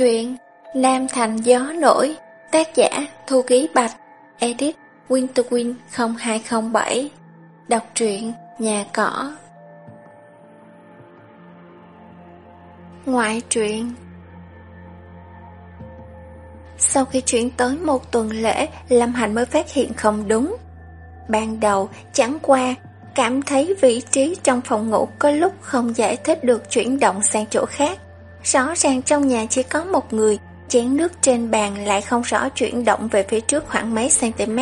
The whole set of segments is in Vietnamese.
Truyện Nam Thành Gió Nổi Tác giả Thu Ký Bạch Edit Winterwin 0207 Đọc truyện Nhà Cỏ Ngoại truyện Sau khi chuyển tới một tuần lễ, Lâm Hành mới phát hiện không đúng. Ban đầu, chẳng qua, cảm thấy vị trí trong phòng ngủ có lúc không giải thích được chuyển động sang chỗ khác. Rõ ràng trong nhà chỉ có một người, chén nước trên bàn lại không rõ chuyển động về phía trước khoảng mấy cm.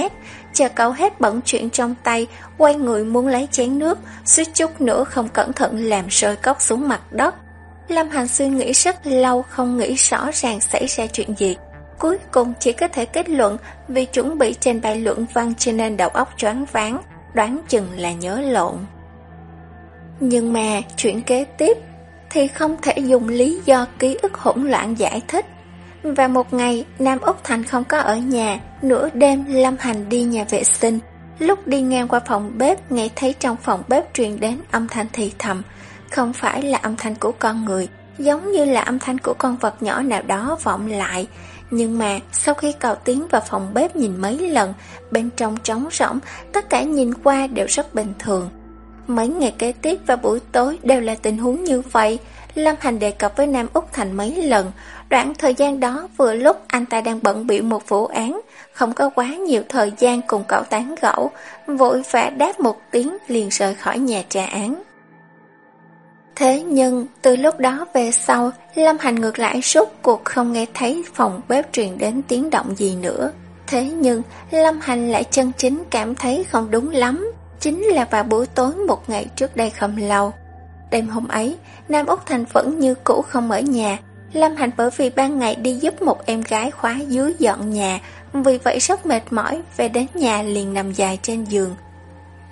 Chờ cậu hết bận chuyện trong tay, quay người muốn lấy chén nước, suýt chút nữa không cẩn thận làm rơi cốc xuống mặt đất. Lâm Hành suy nghĩ rất lâu không nghĩ rõ ràng xảy ra chuyện gì. Cuối cùng chỉ có thể kết luận vì chuẩn bị trên bài luận văn cho nên đầu óc choáng váng, đoán chừng là nhớ lộn. Nhưng mà chuyện kế tiếp thì không thể dùng lý do ký ức hỗn loạn giải thích. Và một ngày, Nam Úc Thành không có ở nhà, nửa đêm Lâm Hành đi nhà vệ sinh. Lúc đi ngang qua phòng bếp, nghe thấy trong phòng bếp truyền đến âm thanh thì thầm. Không phải là âm thanh của con người, giống như là âm thanh của con vật nhỏ nào đó vọng lại. Nhưng mà sau khi cậu tiến vào phòng bếp nhìn mấy lần, bên trong trống rỗng, tất cả nhìn qua đều rất bình thường. Mấy ngày kế tiếp và buổi tối đều là tình huống như vậy. Lâm Hành đề cập với Nam Úc Thành mấy lần. Đoạn thời gian đó vừa lúc anh ta đang bận biểu một vụ án, không có quá nhiều thời gian cùng cậu tán gẫu, vội vã đáp một tiếng liền rời khỏi nhà trà án. Thế nhưng, từ lúc đó về sau, Lâm Hành ngược lại suốt cuộc không nghe thấy phòng bếp truyền đến tiếng động gì nữa. Thế nhưng, Lâm Hành lại chân chính cảm thấy không đúng lắm chính là vào buổi tối một ngày trước đây không lâu. Đêm hôm ấy, Nam Úc Thành vẫn như cũ không ở nhà. Lâm Hành bởi vì ban ngày đi giúp một em gái khóa dưới dọn nhà, vì vậy rất mệt mỏi, về đến nhà liền nằm dài trên giường.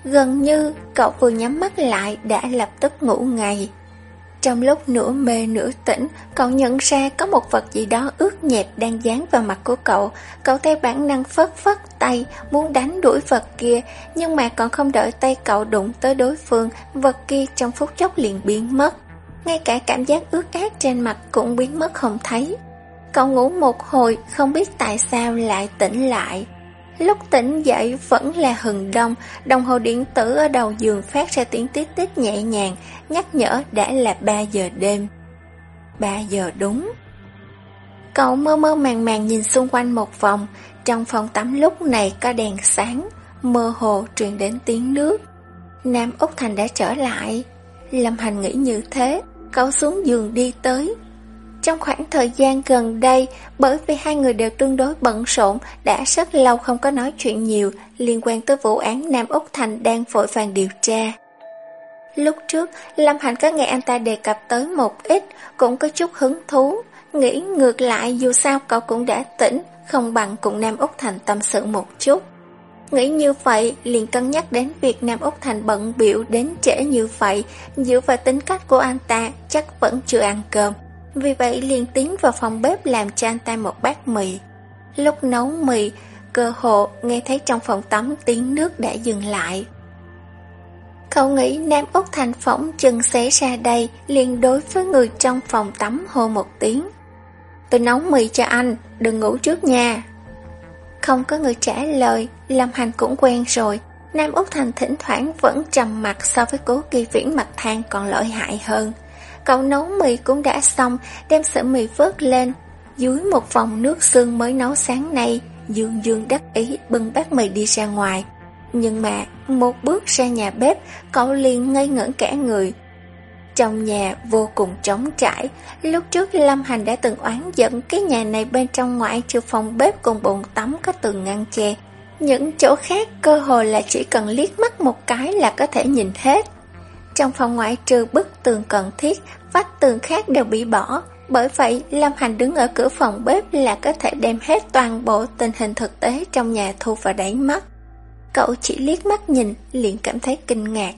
Gần như cậu vừa nhắm mắt lại đã lập tức ngủ ngay. Trong lúc nửa mê nửa tỉnh, cậu nhận ra có một vật gì đó ướt nhẹp đang dán vào mặt của cậu. Cậu theo bản năng phất phất tay, muốn đánh đuổi vật kia, nhưng mà còn không đợi tay cậu đụng tới đối phương, vật kia trong phút chốc liền biến mất. Ngay cả cảm giác ướt át trên mặt cũng biến mất không thấy. Cậu ngủ một hồi, không biết tại sao lại tỉnh lại. Lúc tỉnh dậy vẫn là hừng đông, đồng hồ điện tử ở đầu giường phát ra tiếng tít tít nhẹ nhàng, nhắc nhở đã là 3 giờ đêm. 3 giờ đúng. Cậu mơ mơ màng màng nhìn xung quanh một vòng, trong phòng tắm lúc này có đèn sáng, mơ hồ truyền đến tiếng nước. Nam Úc Thành đã trở lại. Lâm Hành nghĩ như thế, cậu xuống giường đi tới, trong khoảng thời gian gần đây, bởi vì hai người đều tương đối bận rộn, đã rất lâu không có nói chuyện nhiều liên quan tới vụ án Nam Úc Thành đang vội vàng điều tra. Lúc trước, Lâm Hành có nghe anh ta đề cập tới một ít, cũng có chút hứng thú, nghĩ ngược lại dù sao cậu cũng đã tỉnh, không bằng cùng Nam Úc Thành tâm sự một chút. Nghĩ như vậy, liền cân nhắc đến việc Nam Úc Thành bận biểu đến trễ như vậy, dựa vào tính cách của anh ta, chắc vẫn chưa ăn cơm. Vì vậy liền tiến vào phòng bếp làm cho anh ta một bát mì. Lúc nấu mì, cơ hộ nghe thấy trong phòng tắm tiếng nước đã dừng lại. Cậu nghĩ Nam Úc Thành phỏng chừng xé ra đây liền đối với người trong phòng tắm hô một tiếng. Tôi nấu mì cho anh, đừng ngủ trước nha. Không có người trả lời, Lâm Hành cũng quen rồi. Nam Úc Thành thỉnh thoảng vẫn trầm mặt so với cố kỳ viễn mặt than còn lợi hại hơn. Cậu nấu mì cũng đã xong, đem sợi mì vớt lên. Dưới một vòng nước xương mới nấu sáng nay, Dương Dương đắc ý bưng bát mì đi ra ngoài. Nhưng mà, một bước ra nhà bếp, cậu liền ngây ngẩn cả người. Trong nhà vô cùng trống trải, lúc trước Lâm Hành đã từng oán giận cái nhà này bên trong ngoại trừ phòng bếp cùng bồn tắm có tường ngăn che. Những chỗ khác cơ hồ là chỉ cần liếc mắt một cái là có thể nhìn hết. Trong phòng ngoại trừ bức tường cần thiết, vách tường khác đều bị bỏ. Bởi vậy, Lâm Hành đứng ở cửa phòng bếp là có thể đem hết toàn bộ tình hình thực tế trong nhà thu vào đáy mắt. Cậu chỉ liếc mắt nhìn, liền cảm thấy kinh ngạc.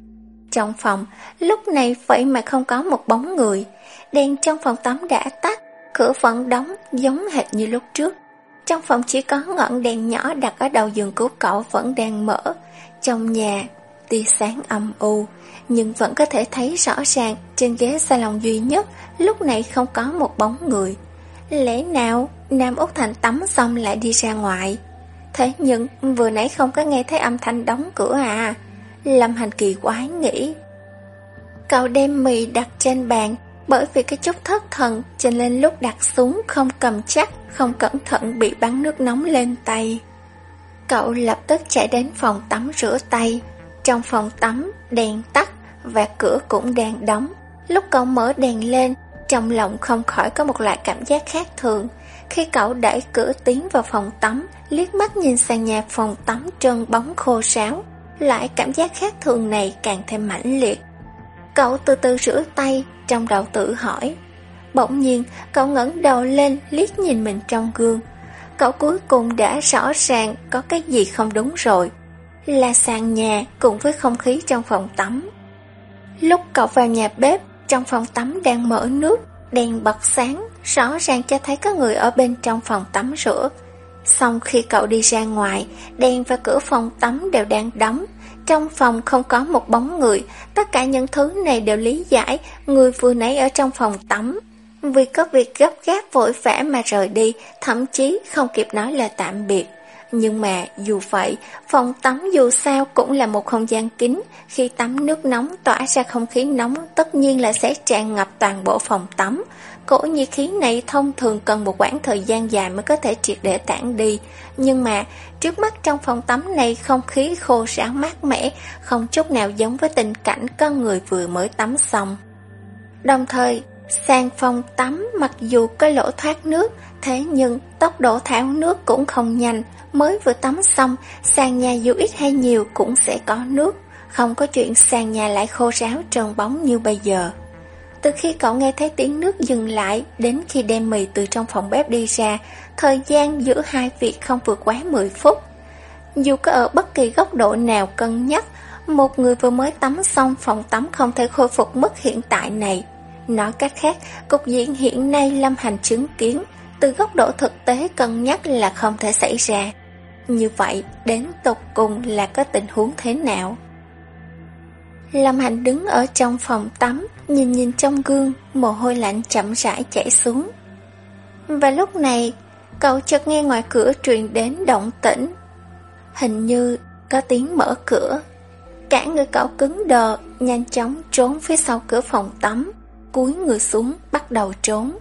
Trong phòng, lúc này vậy mà không có một bóng người. Đèn trong phòng tắm đã tắt, cửa vẫn đóng giống hệt như lúc trước. Trong phòng chỉ có ngọn đèn nhỏ đặt ở đầu giường của cậu vẫn đang mở. Trong nhà, tia sáng âm u, nhưng vẫn có thể thấy rõ ràng trên ghế salon duy nhất lúc này không có một bóng người. Lẽ nào Nam Úc Thành tắm xong lại đi ra ngoài? Thế nhưng vừa nãy không có nghe thấy âm thanh đóng cửa à? Lâm Hành kỳ quái nghĩ. Cậu đem mì đặt trên bàn, bởi vì cái chút thất thần cho nên lúc đặt xuống không cầm chắc, không cẩn thận bị bắn nước nóng lên tay. Cậu lập tức chạy đến phòng tắm rửa tay. Trong phòng tắm, đèn tắt và cửa cũng đang đóng. Lúc cậu mở đèn lên, trong lòng không khỏi có một loại cảm giác khác thường. Khi cậu đẩy cửa tiến vào phòng tắm, liếc mắt nhìn sàn nhà phòng tắm trơn bóng khô sáo, lại cảm giác khác thường này càng thêm mãnh liệt. Cậu từ từ rửa tay, trong đầu tự hỏi. Bỗng nhiên, cậu ngẩng đầu lên liếc nhìn mình trong gương. Cậu cuối cùng đã rõ ràng có cái gì không đúng rồi. Là sàn nhà cùng với không khí trong phòng tắm. Lúc cậu vào nhà bếp, trong phòng tắm đang mở nước, đèn bật sáng, rõ ràng cho thấy có người ở bên trong phòng tắm rửa. Xong khi cậu đi ra ngoài, đèn và cửa phòng tắm đều đang đóng. Trong phòng không có một bóng người, tất cả những thứ này đều lý giải người vừa nãy ở trong phòng tắm. Vì có việc gấp gáp vội vã mà rời đi, thậm chí không kịp nói lời tạm biệt. Nhưng mà dù vậy, phòng tắm dù sao cũng là một không gian kín, khi tắm nước nóng tỏa ra không khí nóng tất nhiên là sẽ tràn ngập toàn bộ phòng tắm. Cổ nhiệt khí này thông thường cần một khoảng thời gian dài mới có thể triệt để tản đi. Nhưng mà, trước mắt trong phòng tắm này không khí khô ráo mát mẻ, không chút nào giống với tình cảnh con người vừa mới tắm xong. Đồng thời, sàn phòng tắm mặc dù có lỗ thoát nước, thế nhưng tốc độ tháo nước cũng không nhanh. Mới vừa tắm xong, sàn nhà dù ít hay nhiều cũng sẽ có nước. Không có chuyện sàn nhà lại khô ráo trơn bóng như bây giờ. Từ khi cậu nghe thấy tiếng nước dừng lại đến khi đem mì từ trong phòng bếp đi ra, thời gian giữa hai việc không vượt quá 10 phút. Dù có ở bất kỳ góc độ nào cân nhắc, một người vừa mới tắm xong phòng tắm không thể khôi phục mức hiện tại này. Nói cách khác, cục diện hiện nay Lâm Hành chứng kiến, từ góc độ thực tế cân nhắc là không thể xảy ra. Như vậy, đến tục cùng là có tình huống thế nào? Lâm Hành đứng ở trong phòng tắm, nhìn nhìn trong gương, mồ hôi lạnh chậm rãi chảy xuống. Và lúc này, cậu chợt nghe ngoài cửa truyền đến động tĩnh. Hình như có tiếng mở cửa. Cả người cậu cứng đờ, nhanh chóng trốn phía sau cửa phòng tắm, cúi người xuống, bắt đầu trốn.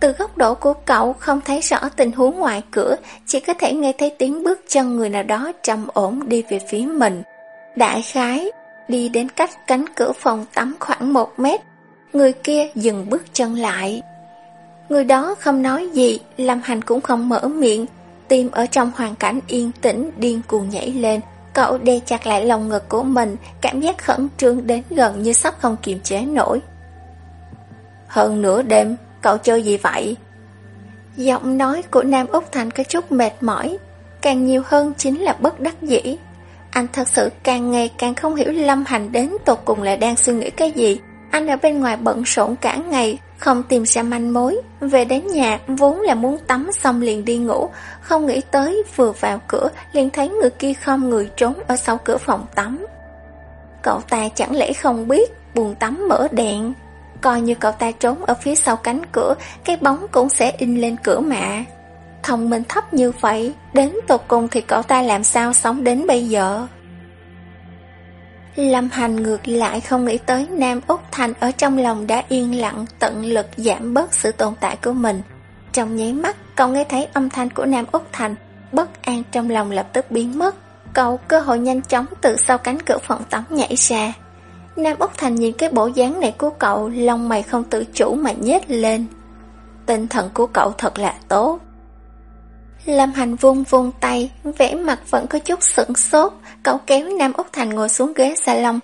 Từ góc độ của cậu không thấy rõ tình huống ngoài cửa, chỉ có thể nghe thấy tiếng bước chân người nào đó trầm ổn đi về phía mình. Đại khái đi đến cách cánh cửa phòng tắm khoảng một mét. Người kia dừng bước chân lại. Người đó không nói gì, Lâm Hành cũng không mở miệng. Tim ở trong hoàn cảnh yên tĩnh điên cuồng nhảy lên. Cậu đe chặt lại lòng ngực của mình, cảm giác khẩn trương đến gần như sắp không kiềm chế nổi. Hơn nửa đêm, cậu chơi gì vậy? Giọng nói của Nam Úc Thành có chút mệt mỏi, càng nhiều hơn chính là bất đắc dĩ. Anh thật sự càng ngày càng không hiểu Lâm Hành đến tột cùng là đang suy nghĩ cái gì. Anh ở bên ngoài bận rộn cả ngày, không tìm ra manh mối. Về đến nhà, vốn là muốn tắm xong liền đi ngủ. Không nghĩ tới, vừa vào cửa, liền thấy người kia không người trốn ở sau cửa phòng tắm. Cậu ta chẳng lẽ không biết, buồn tắm mở đèn. Coi như cậu ta trốn ở phía sau cánh cửa, cái bóng cũng sẽ in lên cửa mạ. thông minh thấp như vậy, đến tột cùng thì cậu ta làm sao sống đến bây giờ? Lâm Hành ngược lại không nghĩ tới Nam Úc Thành ở trong lòng đã yên lặng tận lực giảm bớt sự tồn tại của mình. Trong nháy mắt, cậu nghe thấy âm thanh của Nam Úc Thành, bất an trong lòng lập tức biến mất. Cậu cơ hội nhanh chóng từ sau cánh cửa phòng tắm nhảy ra. Nam Úc Thành nhìn cái bộ dáng này của cậu, lông mày không tự chủ mà nhếch lên. Tinh thần của cậu thật là tốt. Lâm Hành vung vung tay, vẻ mặt vẫn có chút sững sốt, cậu kéo Nam Úc Thành ngồi xuống ghế salon,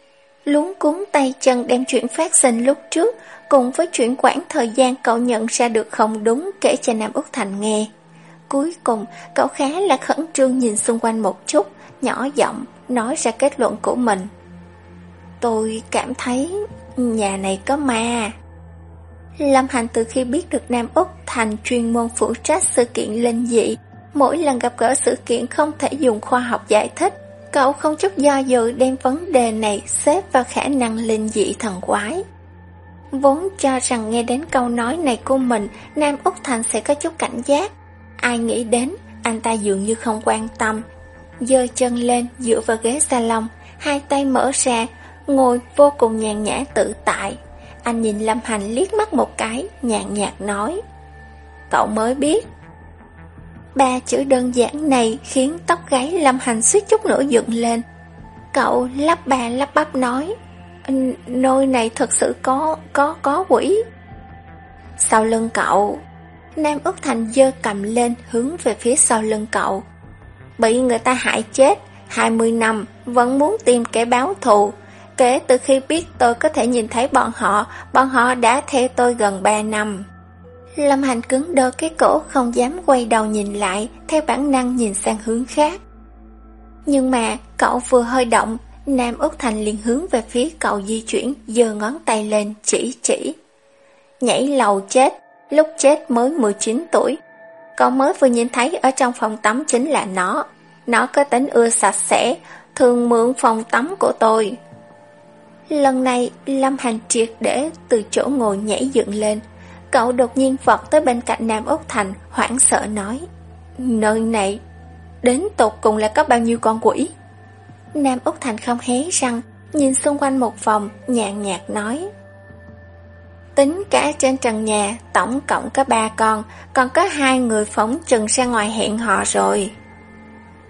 luống cuốn tay chân đem chuyện phát sinh lúc trước, cùng với chuyện quãng thời gian cậu nhận ra được không đúng kể cho Nam Úc Thành nghe. Cuối cùng, cậu khá là khẩn trương nhìn xung quanh một chút, nhỏ giọng, nói ra kết luận của mình. Tôi cảm thấy nhà này có ma. Lâm Hành từ khi biết được Nam Úc Thành chuyên môn phụ trách sự kiện linh dị, Mỗi lần gặp gỡ sự kiện không thể dùng khoa học giải thích, cậu không chút do dự đem vấn đề này xếp vào khả năng linh dị thần quái. Vốn cho rằng nghe đến câu nói này của mình, Nam Úc Thành sẽ có chút cảnh giác. Ai nghĩ đến, anh ta dường như không quan tâm. Dơ chân lên, dựa vào ghế salon, hai tay mở ra, ngồi vô cùng nhàn nhã tự tại. Anh nhìn Lâm Hành liếc mắt một cái, nhàn nhạt nói. Cậu mới biết. Ba chữ đơn giản này khiến tóc gáy Lâm Hành suýt chút nữa dựng lên. Cậu lắp ba lắp bắp nói. Nơi này thật sự có, có, có quỷ. Sau lưng cậu, Nam ước Thành dơ cầm lên hướng về phía sau lưng cậu. Bị người ta hại chết, 20 năm, vẫn muốn tìm kẻ báo thù. Kể từ khi biết tôi có thể nhìn thấy bọn họ, bọn họ đã theo tôi gần 3 năm. Lâm Hành cứng đơ cái cổ không dám quay đầu nhìn lại, theo bản năng nhìn sang hướng khác. Nhưng mà, cậu vừa hơi động, Nam Úc Thành liền hướng về phía cậu di chuyển, giơ ngón tay lên, chỉ chỉ. Nhảy lầu chết, lúc chết mới 19 tuổi. Cậu mới vừa nhìn thấy ở trong phòng tắm chính là nó. Nó có tính ưa sạch sẽ, thường mượn phòng tắm của tôi. Lần này, Lâm Hành triệt để từ chỗ ngồi nhảy dựng lên. Cậu đột nhiên vọt tới bên cạnh Nam Úc Thành, hoảng sợ nói. Nơi này, đến tột cùng là có bao nhiêu con quỷ? Nam Úc Thành không hé răng, nhìn xung quanh một vòng, nhàn nhạt nói. Tính cả trên trần nhà, tổng cộng có ba con, còn có hai người phóng trừng ra ngoài hẹn hò rồi.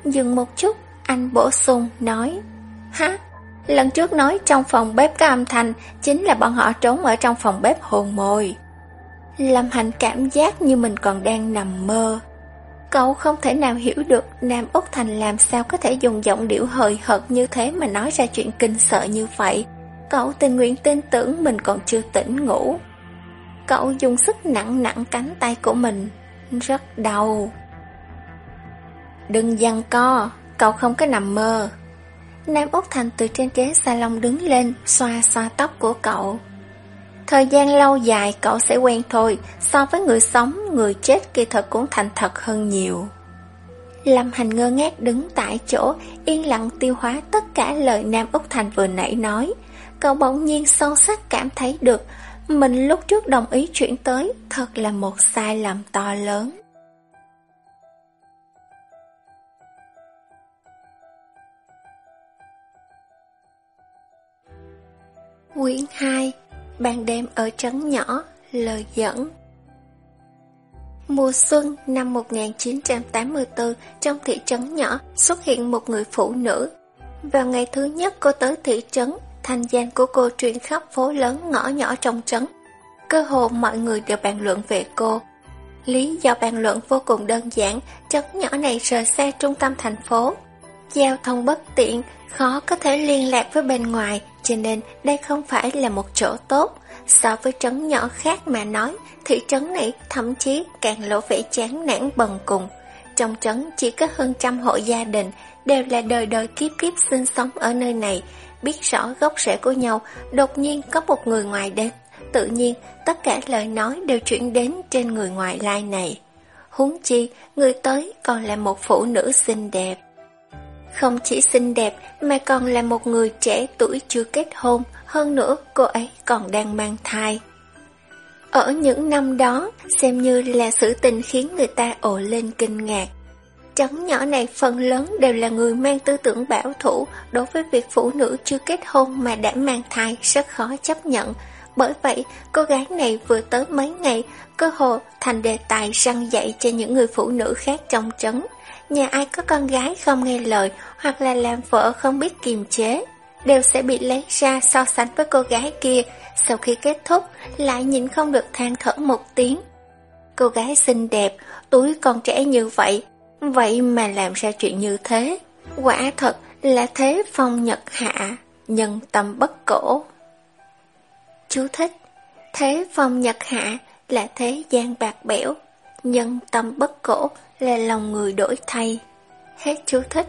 Dừng một chút, anh bổ sung, nói. Hả? Lần trước nói trong phòng bếp có âm thanh, chính là bọn họ trốn ở trong phòng bếp hồn mồi. Lâm Hành cảm giác như mình còn đang nằm mơ. Cậu không thể nào hiểu được Nam Úc Thành làm sao có thể dùng giọng điệu hời hợt như thế mà nói ra chuyện kinh sợ như vậy. Cậu tình nguyện tin tưởng mình còn chưa tỉnh ngủ. Cậu dùng sức nặng nặng cánh tay của mình. Rất đau. Đừng giăng co, cậu không có nằm mơ. Nam Úc Thành từ trên ghế salon đứng lên, xoa xoa tóc của cậu. Thời gian lâu dài cậu sẽ quen thôi, so với người sống, người chết kỳ thật cũng thành thật hơn nhiều. Lâm Hành ngơ ngác đứng tại chỗ, yên lặng tiêu hóa tất cả lời Nam Úc Thành vừa nãy nói. Cậu bỗng nhiên sâu sắc cảm thấy được, mình lúc trước đồng ý chuyển tới thật là một sai lầm to lớn. Quyển 2 Ban đêm ở trấn nhỏ, lời dẫn Mùa xuân năm 1984 trong thị trấn nhỏ xuất hiện một người phụ nữ. Vào ngày thứ nhất cô tới thị trấn, thanh danh của cô truyền khắp phố lớn ngõ nhỏ trong trấn. Cơ hồ mọi người đều bàn luận về cô. Lý do bàn luận vô cùng đơn giản, trấn nhỏ này rời xa trung tâm thành phố. Giao thông bất tiện, khó có thể liên lạc với bên ngoài, cho nên đây không phải là một chỗ tốt. So với trấn nhỏ khác mà nói, thị trấn này thậm chí càng lộ vẻ chán nản bần cùng. Trong trấn chỉ có hơn trăm hộ gia đình, đều là đời đời kiếp kiếp sinh sống ở nơi này, biết rõ gốc rễ của nhau, đột nhiên có một người ngoài đến. Tự nhiên, tất cả lời nói đều chuyển đến trên người ngoại lai này. Huống chi, người tới còn là một phụ nữ xinh đẹp. Không chỉ xinh đẹp mà còn là một người trẻ tuổi chưa kết hôn, hơn nữa cô ấy còn đang mang thai. Ở những năm đó, xem như là sự tình khiến người ta ồ lên kinh ngạc. Trấn nhỏ này phần lớn đều là người mang tư tưởng bảo thủ đối với việc phụ nữ chưa kết hôn mà đã mang thai rất khó chấp nhận. Bởi vậy, cô gái này vừa tới mấy ngày, cơ hồ thành đề tài răng dạy cho những người phụ nữ khác trong trấn nhà ai có con gái không nghe lời hoặc là làm vợ không biết kiềm chế, đều sẽ bị lấy ra so sánh với cô gái kia, sau khi kết thúc lại nhìn không được than thở một tiếng. Cô gái xinh đẹp, tuổi còn trẻ như vậy, vậy mà làm ra chuyện như thế, quả thật là thế phong nhật hạ, nhân tâm bất cổ. Chú thích, thế phong nhật hạ là thế gian bạc bẽo, nhân tâm bất cổ là lòng người đổi thay. Hết chú thích.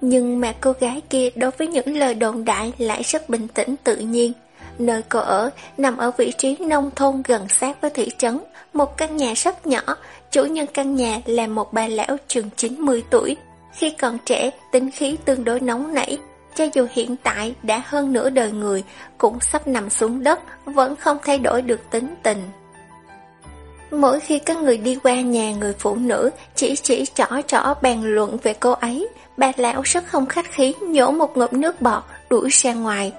Nhưng mà cô gái kia đối với những lời đồn đại lại rất bình tĩnh tự nhiên. Nơi cô ở nằm ở vị trí nông thôn gần sát với thị trấn, một căn nhà rất nhỏ, chủ nhân căn nhà là một bà lão chừng 90 tuổi. Khi còn trẻ, tính khí tương đối nóng nảy, cho dù hiện tại đã hơn nửa đời người, cũng sắp nằm xuống đất, vẫn không thay đổi được tính tình. Mỗi khi các người đi qua nhà người phụ nữ, chỉ chỉ trỏ trỏ bàn luận về cô ấy, bà lão rất không khách khí nhổ một ngụm nước bọt, đuổi ra ngoài.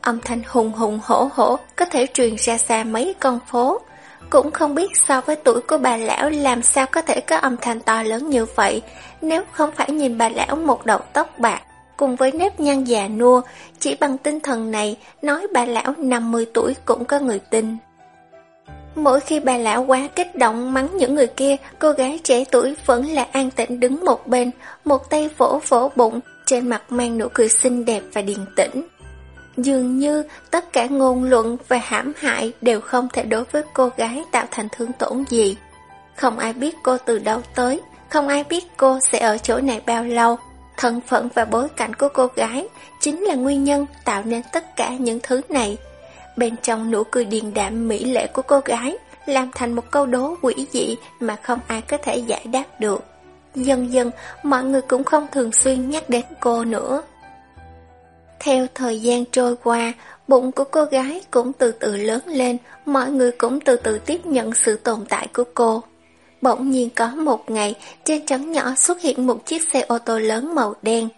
Âm thanh hùng hùng hổ hổ có thể truyền ra xa mấy con phố. Cũng không biết so với tuổi của bà lão làm sao có thể có âm thanh to lớn như vậy, nếu không phải nhìn bà lão một đầu tóc bạc, cùng với nếp nhăn già nua, chỉ bằng tinh thần này, nói bà lão 50 tuổi cũng có người tin. Mỗi khi bà lão quá kích động mắng những người kia, cô gái trẻ tuổi vẫn là an tĩnh đứng một bên, một tay vỗ vỗ bụng, trên mặt mang nụ cười xinh đẹp và điềm tĩnh. Dường như tất cả ngôn luận và hãm hại đều không thể đối với cô gái tạo thành thương tổn gì. Không ai biết cô từ đâu tới, không ai biết cô sẽ ở chỗ này bao lâu. Thân phận và bối cảnh của cô gái chính là nguyên nhân tạo nên tất cả những thứ này. Bên trong nụ cười điềm đạm mỹ lệ của cô gái làm thành một câu đố quỷ dị mà không ai có thể giải đáp được. Dần dần, mọi người cũng không thường xuyên nhắc đến cô nữa. Theo thời gian trôi qua, bụng của cô gái cũng từ từ lớn lên, mọi người cũng từ từ tiếp nhận sự tồn tại của cô. Bỗng nhiên có một ngày, trên trấn nhỏ xuất hiện một chiếc xe ô tô lớn màu đen.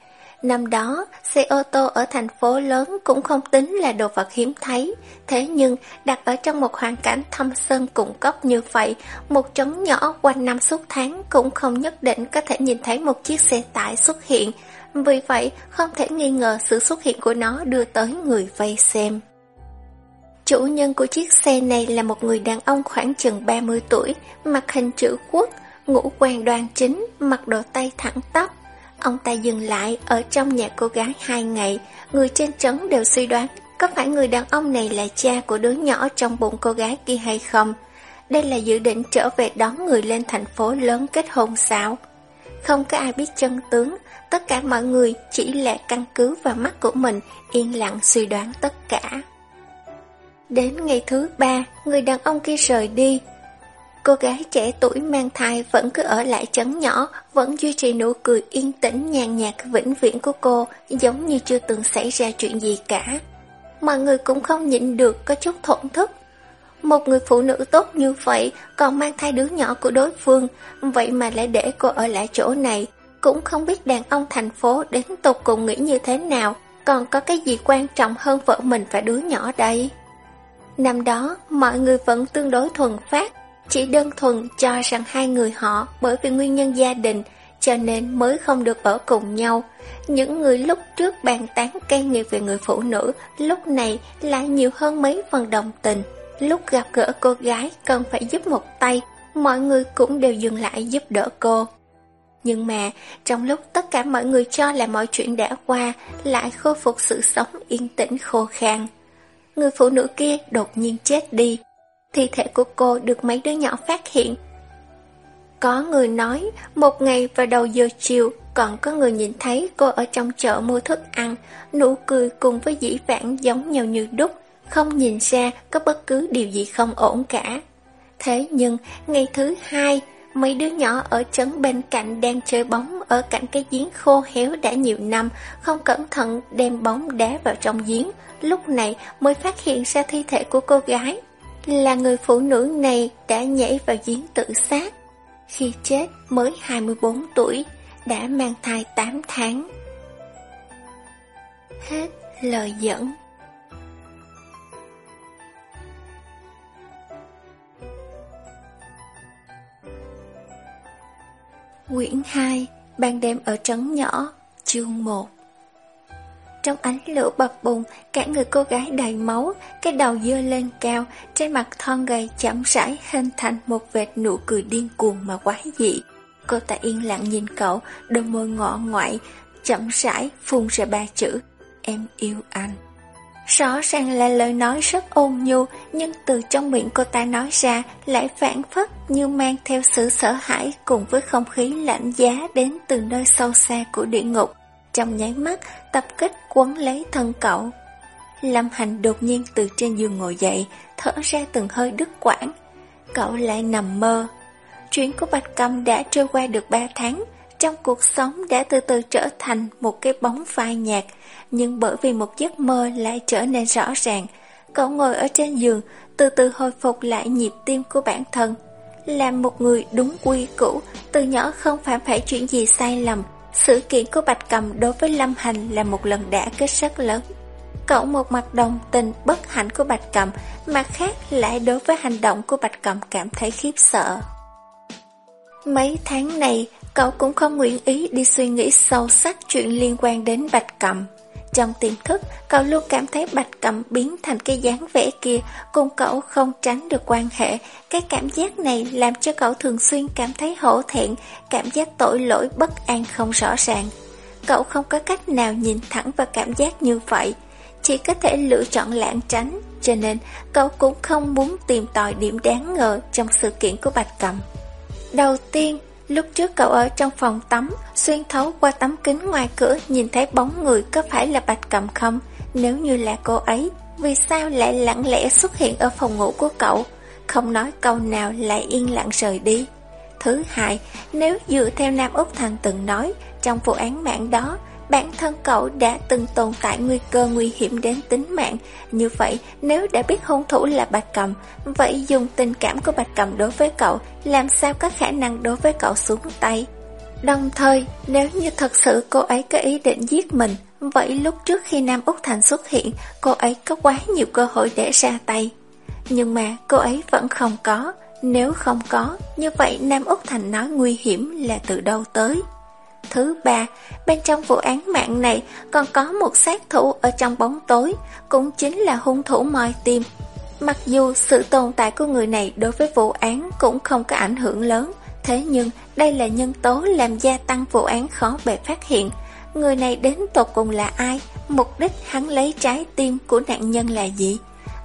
Năm đó, xe ô tô ở thành phố lớn cũng không tính là đồ vật hiếm thấy. Thế nhưng, đặt ở trong một hoàn cảnh thâm sơn cùng cốc như vậy, một trấn nhỏ quanh năm suốt tháng cũng không nhất định có thể nhìn thấy một chiếc xe tải xuất hiện. Vì vậy, không thể nghi ngờ sự xuất hiện của nó đưa tới người vây xem. Chủ nhân của chiếc xe này là một người đàn ông khoảng chừng 30 tuổi, mặc hình chữ quốc, ngũ quan đoan chính, mặc đồ tay thẳng tóc. Ông ta dừng lại ở trong nhà cô gái hai ngày, người trên trấn đều suy đoán có phải người đàn ông này là cha của đứa nhỏ trong bụng cô gái kia hay không. Đây là dự định trở về đón người lên thành phố lớn kết hôn sao? Không có ai biết chân tướng, tất cả mọi người chỉ là căn cứ vào mắt của mình, yên lặng suy đoán tất cả. Đến ngày thứ ba, người đàn ông kia rời đi. Cô gái trẻ tuổi mang thai vẫn cứ ở lại chấn nhỏ, vẫn duy trì nụ cười yên tĩnh nhàn nhạt vĩnh viễn của cô, giống như chưa từng xảy ra chuyện gì cả. Mọi người cũng không nhịn được có chút thổn thức. Một người phụ nữ tốt như vậy còn mang thai đứa nhỏ của đối phương, vậy mà lại để cô ở lại chỗ này, cũng không biết đàn ông thành phố đến tục cùng nghĩ như thế nào, còn có cái gì quan trọng hơn vợ mình và đứa nhỏ đây. Năm đó, mọi người vẫn tương đối thuần phát, chỉ đơn thuần cho rằng hai người họ bởi vì nguyên nhân gia đình cho nên mới không được ở cùng nhau. Những người lúc trước bàn tán cay nghiệt về người phụ nữ lúc này lại nhiều hơn mấy phần đồng tình. Lúc gặp gỡ cô gái cần phải giúp một tay, mọi người cũng đều dừng lại giúp đỡ cô. Nhưng mà, trong lúc tất cả mọi người cho là mọi chuyện đã qua, lại khôi phục sự sống yên tĩnh khô khan người phụ nữ kia đột nhiên chết đi. Thi thể của cô được mấy đứa nhỏ phát hiện. Có người nói, một ngày vào đầu giờ chiều, còn có người nhìn thấy cô ở trong chợ mua thức ăn, nụ cười cùng với dĩ vãng giống nhau như đúc, không nhìn ra có bất cứ điều gì không ổn cả. Thế nhưng, ngày thứ hai, mấy đứa nhỏ ở trấn bên cạnh đang chơi bóng ở cạnh cái giếng khô héo đã nhiều năm, không cẩn thận đem bóng đá vào trong giếng, lúc này mới phát hiện ra thi thể của cô gái. Là người phụ nữ này đã nhảy vào giếng tự sát. Khi chết mới 24 tuổi, đã mang thai 8 tháng. Hết lời dẫn. Quyển 2 Ban đêm ở trấn nhỏ Chương 1 trong ánh lửa bập bùng, cả người cô gái đầy máu, cái đầu dơ lên cao, trên mặt thon gầy chậm rãi hình thành một vệt nụ cười điên cuồng mà quái dị. Cô ta yên lặng nhìn cậu, đôi môi ngọ ngoại, chậm rãi phun ra ba chữ, em yêu anh. Rõ ràng là lời nói rất ôn nhu, nhưng từ trong miệng cô ta nói ra lại phản phất như mang theo sự sợ hãi cùng với không khí lạnh giá đến từ nơi sâu xa của địa ngục trong nháy mắt tập kích quấn lấy thân cậu. Lâm Hành đột nhiên từ trên giường ngồi dậy, thở ra từng hơi đứt quãng. Cậu lại nằm mơ. Chuyện của Bạch Cầm đã trôi qua được 3 tháng, trong cuộc sống đã từ từ trở thành một cái bóng phai nhạt, nhưng bởi vì một giấc mơ lại trở nên rõ ràng. Cậu ngồi ở trên giường, từ từ hồi phục lại nhịp tim của bản thân. Làm một người đúng quy củ, từ nhỏ không phạm phải chuyện gì sai lầm. Sự kiện của Bạch Cầm đối với Lâm Hành là một lần đã kết rất lớn. Cậu một mặt đồng tình bất hạnh của Bạch Cầm, mặt khác lại đối với hành động của Bạch Cầm cảm thấy khiếp sợ. Mấy tháng này, cậu cũng không nguyện ý đi suy nghĩ sâu sắc chuyện liên quan đến Bạch Cầm. Trong tiềm thức, cậu luôn cảm thấy Bạch Cầm biến thành cái dáng vẻ kia, cùng cậu không tránh được quan hệ. Cái cảm giác này làm cho cậu thường xuyên cảm thấy hổ thẹn, cảm giác tội lỗi bất an không rõ ràng. Cậu không có cách nào nhìn thẳng vào cảm giác như vậy, chỉ có thể lựa chọn lãng tránh, cho nên cậu cũng không muốn tìm tòi điểm đáng ngờ trong sự kiện của Bạch Cầm. Đầu tiên, lúc trước cậu ở trong phòng tắm, xuyên thấu qua tấm kính ngoài cửa nhìn thấy bóng người có phải là Bạch Cẩm không? Nếu như là cô ấy, vì sao lại lặng lẽ xuất hiện ở phòng ngủ của cậu? Không nói câu nào lại yên lặng rời đi. Thứ hai, nếu dựa theo Nam Úc Thành từng nói, trong vụ án mạng đó, bản thân cậu đã từng tồn tại nguy cơ nguy hiểm đến tính mạng. Như vậy, nếu đã biết hung thủ là Bạch Cầm, vậy dùng tình cảm của Bạch Cầm đối với cậu, làm sao có khả năng đối với cậu xuống tay? Đồng thời, nếu như thật sự cô ấy có ý định giết mình, vậy lúc trước khi Nam Úc Thành xuất hiện, cô ấy có quá nhiều cơ hội để ra tay. Nhưng mà cô ấy vẫn không có, nếu không có, như vậy Nam Úc Thành nói nguy hiểm là từ đâu tới? Thứ ba, bên trong vụ án mạng này còn có một sát thủ ở trong bóng tối, cũng chính là hung thủ moi tim. Mặc dù sự tồn tại của người này đối với vụ án cũng không có ảnh hưởng lớn, thế nhưng đây là nhân tố làm gia tăng vụ án khó bề phát hiện. Người này đến tột cùng là ai? Mục đích hắn lấy trái tim của nạn nhân là gì?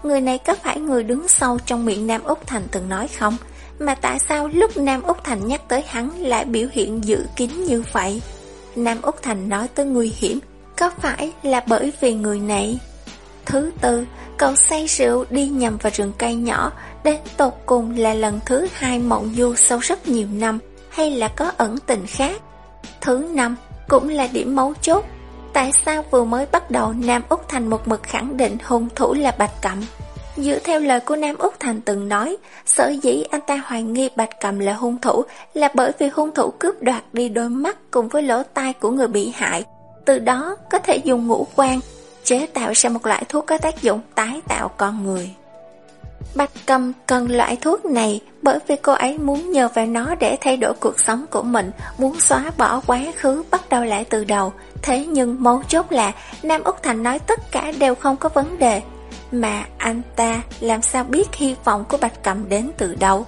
Người này có phải người đứng sau trong miệng Nam Úc Thành từng nói không? Mà tại sao lúc Nam Úc Thành nhắc tới hắn lại biểu hiện dự kín như vậy? Nam Úc Thành nói tới nguy hiểm, có phải là bởi vì người này? Thứ tư, cậu say rượu đi nhầm vào rừng cây nhỏ, đến tột cùng là lần thứ hai mộng du sau rất nhiều năm, hay là có ẩn tình khác? Thứ năm, cũng là điểm mấu chốt. Tại sao vừa mới bắt đầu Nam Úc Thành một mực khẳng định hung thủ là Bạch Cẩm? Dựa theo lời của Nam Úc Thành từng nói, sở dĩ anh ta hoài nghi Bạch Cầm là hung thủ là bởi vì hung thủ cướp đoạt đi đôi mắt cùng với lỗ tai của người bị hại. Từ đó có thể dùng ngũ quan, chế tạo ra một loại thuốc có tác dụng tái tạo con người. Bạch Cầm cần loại thuốc này bởi vì cô ấy muốn nhờ vào nó để thay đổi cuộc sống của mình, muốn xóa bỏ quá khứ bắt đầu lại từ đầu. Thế nhưng mấu chốt là Nam Úc Thành nói tất cả đều không có vấn đề, mà anh ta làm sao biết hy vọng của Bạch Cầm đến từ đâu?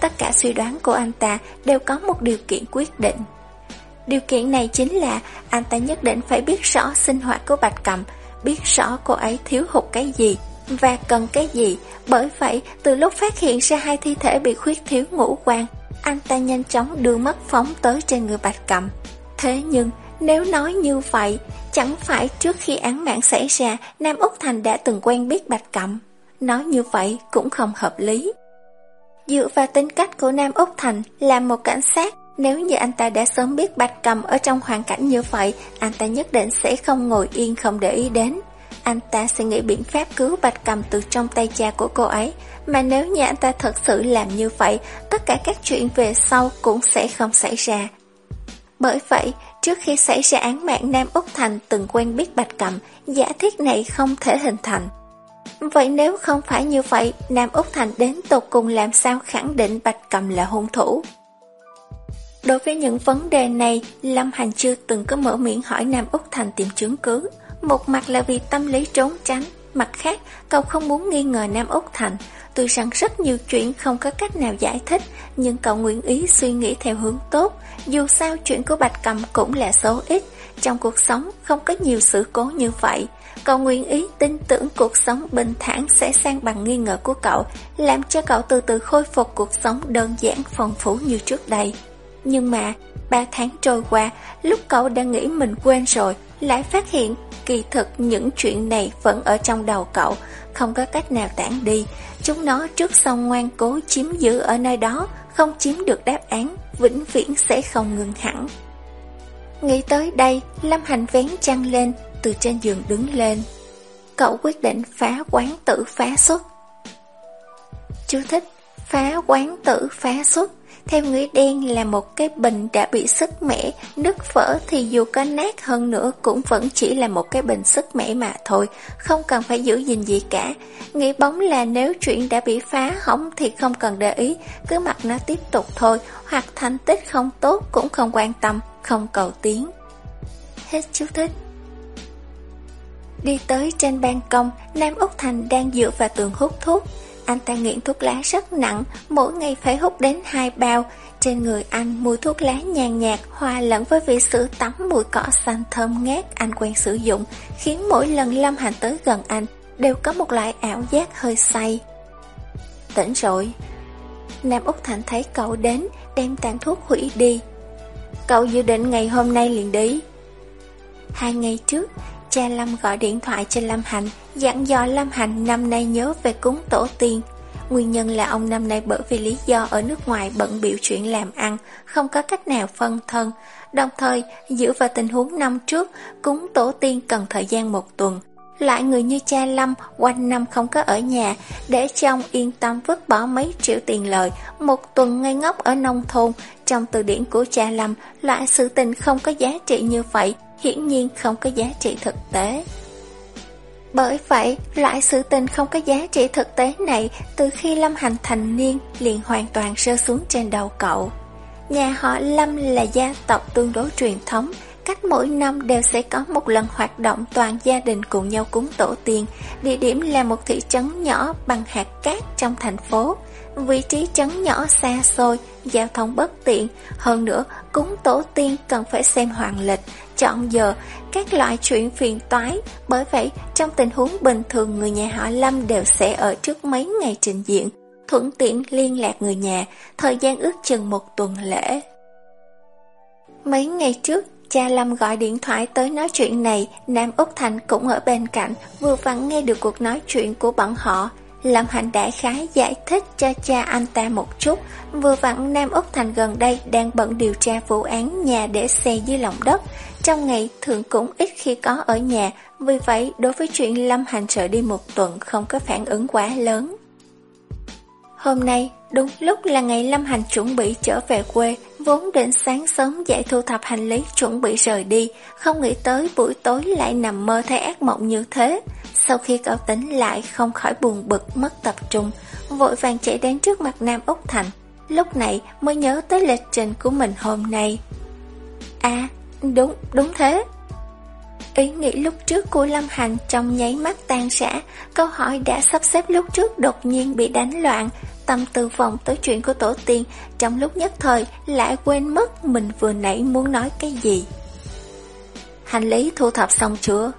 Tất cả suy đoán của anh ta đều có một điều kiện quyết định. Điều kiện này chính là anh ta nhất định phải biết rõ sinh hoạt của Bạch Cầm, biết rõ cô ấy thiếu hụt cái gì và cần cái gì. Bởi vậy, từ lúc phát hiện ra hai thi thể bị khuyết thiếu ngũ quan, anh ta nhanh chóng đưa mắt phóng tới trên người Bạch Cầm. Thế nhưng, nếu nói như vậy, chẳng phải trước khi án mạng xảy ra, Nam Úc Thành đã từng quen biết Bạch Cẩm. Nói như vậy cũng không hợp lý. Dựa vào tính cách của Nam Úc Thành là một cảnh sát, nếu như anh ta đã sớm biết Bạch Cầm ở trong hoàn cảnh như vậy, anh ta nhất định sẽ không ngồi yên không để ý đến. Anh ta sẽ nghĩ biện pháp cứu Bạch Cầm từ trong tay cha của cô ấy, mà nếu như anh ta thật sự làm như vậy, tất cả các chuyện về sau cũng sẽ không xảy ra. Bởi vậy, Trước khi xảy ra án mạng Nam Úc Thành từng quen biết Bạch Cầm, giả thiết này không thể hình thành. Vậy nếu không phải như vậy, Nam Úc Thành đến tột cùng làm sao khẳng định Bạch Cầm là hung thủ? Đối với những vấn đề này, Lâm Hành chưa từng có mở miệng hỏi Nam Úc Thành tìm chứng cứ. Một mặt là vì tâm lý trốn tránh, mặt khác cậu không muốn nghi ngờ Nam Úc Thành. Tuy rằng rất nhiều chuyện không có cách nào giải thích, nhưng cậu nguyện ý suy nghĩ theo hướng tốt. Dù sao chuyện của Bạch Cầm cũng là số ít, trong cuộc sống không có nhiều sự cố như vậy. Cậu nguyện ý tin tưởng cuộc sống bình thản sẽ sang bằng nghi ngờ của cậu, làm cho cậu từ từ khôi phục cuộc sống đơn giản phong phú như trước đây. Nhưng mà, ba tháng trôi qua, lúc cậu đã nghĩ mình quên rồi, lại phát hiện kỳ thực những chuyện này vẫn ở trong đầu cậu, không có cách nào tản đi. Chúng nó trước sau ngoan cố chiếm giữ ở nơi đó, không chiếm được đáp án, vĩnh viễn sẽ không ngừng hẳn. Nghĩ tới đây, Lâm Hành vén chăn lên, từ trên giường đứng lên. Cậu quyết định phá quán tử phá xuất. Chú thích, phá quán tử phá xuất. Theo người đen là một cái bình đã bị sức mẻ, nứt vỡ thì dù có nát hơn nữa cũng vẫn chỉ là một cái bình sức mẻ mà thôi, không cần phải giữ gìn gì cả. Nghĩ bóng là nếu chuyện đã bị phá hỏng thì không cần để ý, cứ mặc nó tiếp tục thôi, hoặc thành tích không tốt cũng không quan tâm, không cầu tiến. Hết chú thích. Đi tới trên ban công, Nam Úc Thành đang dựa vào tường hút thuốc. Anh ta nghiện thuốc lá rất nặng, mỗi ngày phải hút đến hai bao. Trên người anh mùi thuốc lá nhàn nhạt hòa lẫn với vị sữa tắm mùi cỏ xanh thơm ngát anh quen sử dụng, khiến mỗi lần Lâm Hành tới gần anh đều có một loại ảo giác hơi say. Tỉnh rồi. Nam Úc Thành thấy cậu đến, đem tàn thuốc hủy đi. Cậu dự định ngày hôm nay liền đi. Hai ngày trước, cha Lâm gọi điện thoại cho Lâm Hành, dặn dò Lâm Hành năm nay nhớ về cúng tổ tiên. Nguyên nhân là ông năm nay bởi vì lý do ở nước ngoài bận biểu chuyện làm ăn, không có cách nào phân thân. Đồng thời, dựa vào tình huống năm trước, cúng tổ tiên cần thời gian một tuần. Lại người như cha Lâm quanh năm không có ở nhà, để cho ông yên tâm vứt bỏ mấy triệu tiền lời, một tuần ngây ngốc ở nông thôn. Trong từ điển của cha Lâm, loại sự tình không có giá trị như vậy, hiển nhiên không có giá trị thực tế. Bởi vậy, loại sự tình không có giá trị thực tế này từ khi Lâm Hành thành niên liền hoàn toàn rơi xuống trên đầu cậu. Nhà họ Lâm là gia tộc tương đối truyền thống, cách mỗi năm đều sẽ có một lần hoạt động toàn gia đình cùng nhau cúng tổ tiên. Địa điểm là một thị trấn nhỏ bằng hạt cát trong thành phố. Vị trí trấn nhỏ xa xôi, giao thông bất tiện, hơn nữa cúng tổ tiên cần phải xem hoàng lịch, chọn giờ, các loại chuyện phiền toái. Bởi vậy, trong tình huống bình thường người nhà họ Lâm đều sẽ ở trước mấy ngày trình diện, thuận tiện liên lạc người nhà, thời gian ước chừng một tuần lễ. Mấy ngày trước, cha Lâm gọi điện thoại tới nói chuyện này, Nam Úc Thành cũng ở bên cạnh, vừa vặn nghe được cuộc nói chuyện của bọn họ. Lâm Hạnh đại khái giải thích cho cha anh ta một chút, vừa vặn Nam Úc Thành gần đây đang bận điều tra vụ án nhà để xe dưới lòng đất. Trong ngày thường cũng ít khi có ở nhà, vì vậy đối với chuyện Lâm Hành sợ đi một tuần không có phản ứng quá lớn. Hôm nay, đúng lúc là ngày Lâm Hành chuẩn bị trở về quê, vốn định sáng sớm dậy thu thập hành lý chuẩn bị rời đi, không nghĩ tới buổi tối lại nằm mơ thấy ác mộng như thế. Sau khi cậu tỉnh lại không khỏi buồn bực mất tập trung, vội vàng chạy đến trước mặt Nam Úc Thành, lúc này mới nhớ tới lịch trình của mình hôm nay. À, đúng, đúng thế. Ý nghĩ lúc trước của Lâm Hành trong nháy mắt tan rã, câu hỏi đã sắp xếp lúc trước đột nhiên bị đánh loạn, tâm tư vòng tới chuyện của tổ tiên, trong lúc nhất thời lại quên mất mình vừa nãy muốn nói cái gì. Hành lý thu thập xong chưa?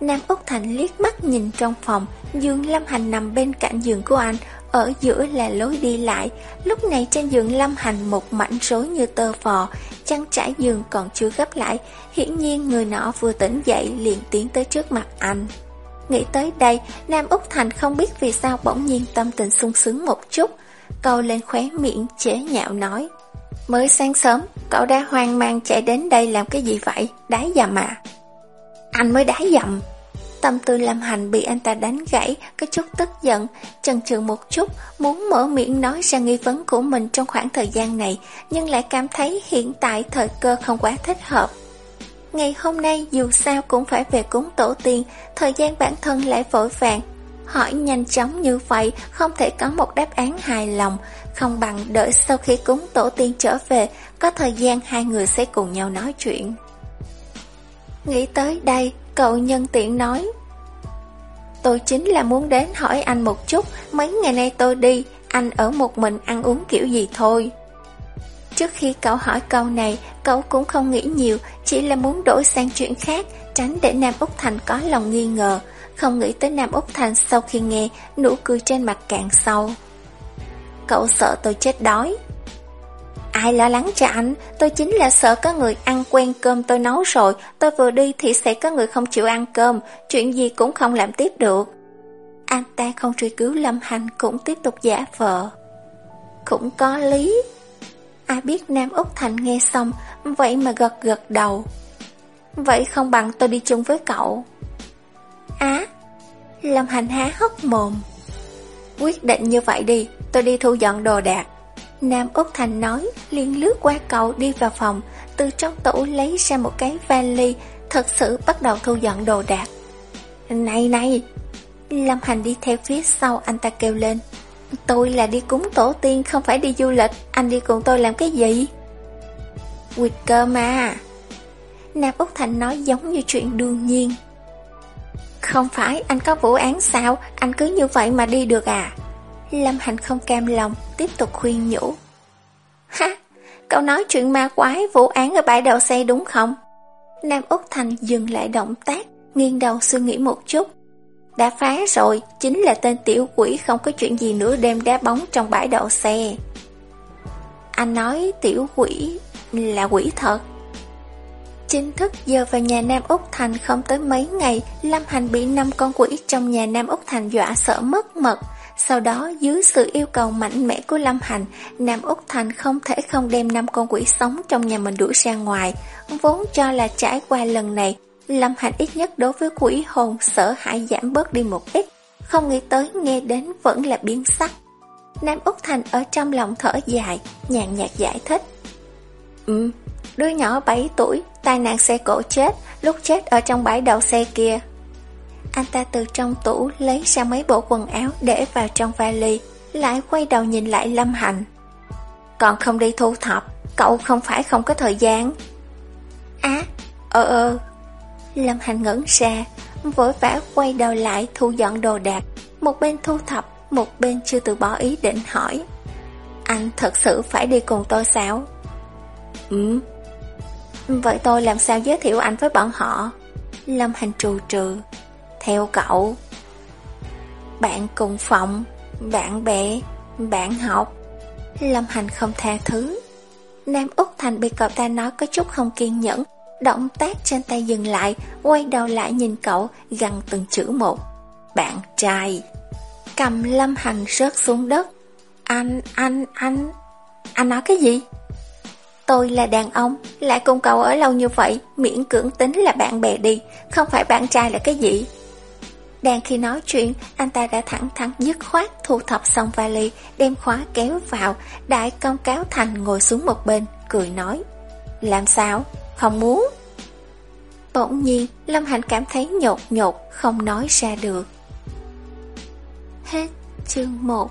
Nam Úc Thành liếc mắt nhìn trong phòng, giường Lâm Hành nằm bên cạnh giường của anh, ở giữa là lối đi lại. Lúc này trên giường Lâm Hành một mảnh rối như tơ vò, chăn trải giường còn chưa gấp lại. Hiển nhiên người nọ vừa tỉnh dậy liền tiến tới trước mặt anh. Nghĩ tới đây, Nam Úc Thành không biết vì sao bỗng nhiên tâm tình sung sướng một chút. Câu lên khóe miệng, chế nhạo nói. Mới sáng sớm, cậu đã hoang mang chạy đến đây làm cái gì vậy? Đái dầm à? Anh mới đái dầm. Tâm tư làm Hành bị anh ta đánh gãy, có chút tức giận, chần chừ một chút, muốn mở miệng nói ra nghi vấn của mình trong khoảng thời gian này, nhưng lại cảm thấy hiện tại thời cơ không quá thích hợp. Ngày hôm nay dù sao cũng phải về cúng tổ tiên, thời gian bản thân lại vội vàng. Hỏi nhanh chóng như vậy, không thể có một đáp án hài lòng, không bằng đợi sau khi cúng tổ tiên trở về, có thời gian hai người sẽ cùng nhau nói chuyện. Nghĩ tới đây, cậu nhân tiện nói. Tôi chính là muốn đến hỏi anh một chút, Mấy ngày nay tôi đi, Anh ở một mình ăn uống kiểu gì thôi? Trước khi cậu hỏi câu này, Cậu cũng không nghĩ nhiều, Chỉ là muốn đổi sang chuyện khác, Tránh để Nam Úc Thành có lòng nghi ngờ. Không nghĩ tới Nam Úc Thành sau khi nghe, Nụ cười trên mặt càng sâu. Cậu sợ tôi chết đói. Ai lo lắng cho anh, tôi chính là sợ có người ăn quen cơm tôi nấu rồi, tôi vừa đi thì sẽ có người không chịu ăn cơm, chuyện gì cũng không làm tiếp được. Anh ta không truy cứu Lâm Hành cũng tiếp tục giả vợ. Cũng có lý. Ai biết Nam Úc Thành nghe xong, vậy mà gật gật đầu. Vậy không bằng tôi đi chung với cậu. Á, Lâm Hành há hốc mồm. Quyết định như vậy đi, tôi đi thu dọn đồ đạc. Nam Úc Thành nói, liền lướt qua cậu đi vào phòng, từ trong tủ lấy ra một cái vali, thật sự bắt đầu thu dọn đồ đạc. Này này! Lâm Hành đi theo phía sau anh ta kêu lên. Tôi là đi cúng tổ tiên không phải đi du lịch, anh đi cùng tôi làm cái gì? Quyệt cơ mà! Nam Úc Thành nói giống như chuyện đương nhiên. Không phải anh có vụ án sao, anh cứ như vậy mà đi được à? Lâm Hành không cam lòng, tiếp tục khuyên nhủ. Ha, cậu nói chuyện ma quái vụ án ở bãi đậu xe đúng không? Nam Úc Thành dừng lại động tác, nghiêng đầu suy nghĩ một chút. Đã phá rồi, chính là tên tiểu quỷ không có chuyện gì nữa đêm đá bóng trong bãi đậu xe. Anh nói tiểu quỷ là quỷ thật. Chính thức giờ vào nhà Nam Úc Thành không tới mấy ngày, Lâm Hành bị năm con quỷ trong nhà Nam Úc Thành dọa sợ mất mật. Sau đó, dưới sự yêu cầu mạnh mẽ của Lâm Hành, Nam Úc Thành không thể không đem năm con quỷ sống trong nhà mình đuổi ra ngoài. Vốn cho là trải qua lần này, Lâm Hành ít nhất đối với quỷ hồn sợ hãi giảm bớt đi một ít. Không nghĩ tới nghe đến vẫn là biến sắc. Nam Úc Thành ở trong lòng thở dài, nhàn nhạt giải thích. Ừ, đứa nhỏ 7 tuổi, tai nạn xe cổ chết, lúc chết ở trong bãi đậu xe kia. Anh ta từ trong tủ lấy ra mấy bộ quần áo để vào trong vali, lại quay đầu nhìn lại Lâm hạnh Còn không đi thu thập, cậu không phải không có thời gian. Á, ờ ờ. Lâm hạnh ngẩn ra, vội vã quay đầu lại thu dọn đồ đạc, một bên thu thập, một bên chưa từ bỏ ý định hỏi. Anh thật sự phải đi cùng tôi sao? Ừ. Vậy tôi làm sao giới thiệu anh với bọn họ? Lâm Hành trù trừ. Theo cậu. Bạn cùng phòng, bạn bè, bạn học. Lâm Hành không tha thứ. Nam Úc Thành bị cậu ta nói có chút không kiên nhẫn, động tác trên tay dừng lại, quay đầu lại nhìn cậu, gằn từng chữ một. Bạn trai. Cầm Lâm Hành rớt xuống đất. Anh, anh, anh... Anh nói cái gì? Tôi là đàn ông, lại cùng cậu ở lâu như vậy, miễn cưỡng tính là bạn bè đi, không phải bạn trai là cái gì? Đang khi nói chuyện, anh ta đã thẳng thắn dứt khoát thu thập xong vali, đem khóa kéo vào, đại công cáo thành ngồi xuống một bên, cười nói. Làm sao? Không muốn? Bỗng nhiên, Lâm Hạnh cảm thấy nhột nhột, không nói ra được. Hết chương 1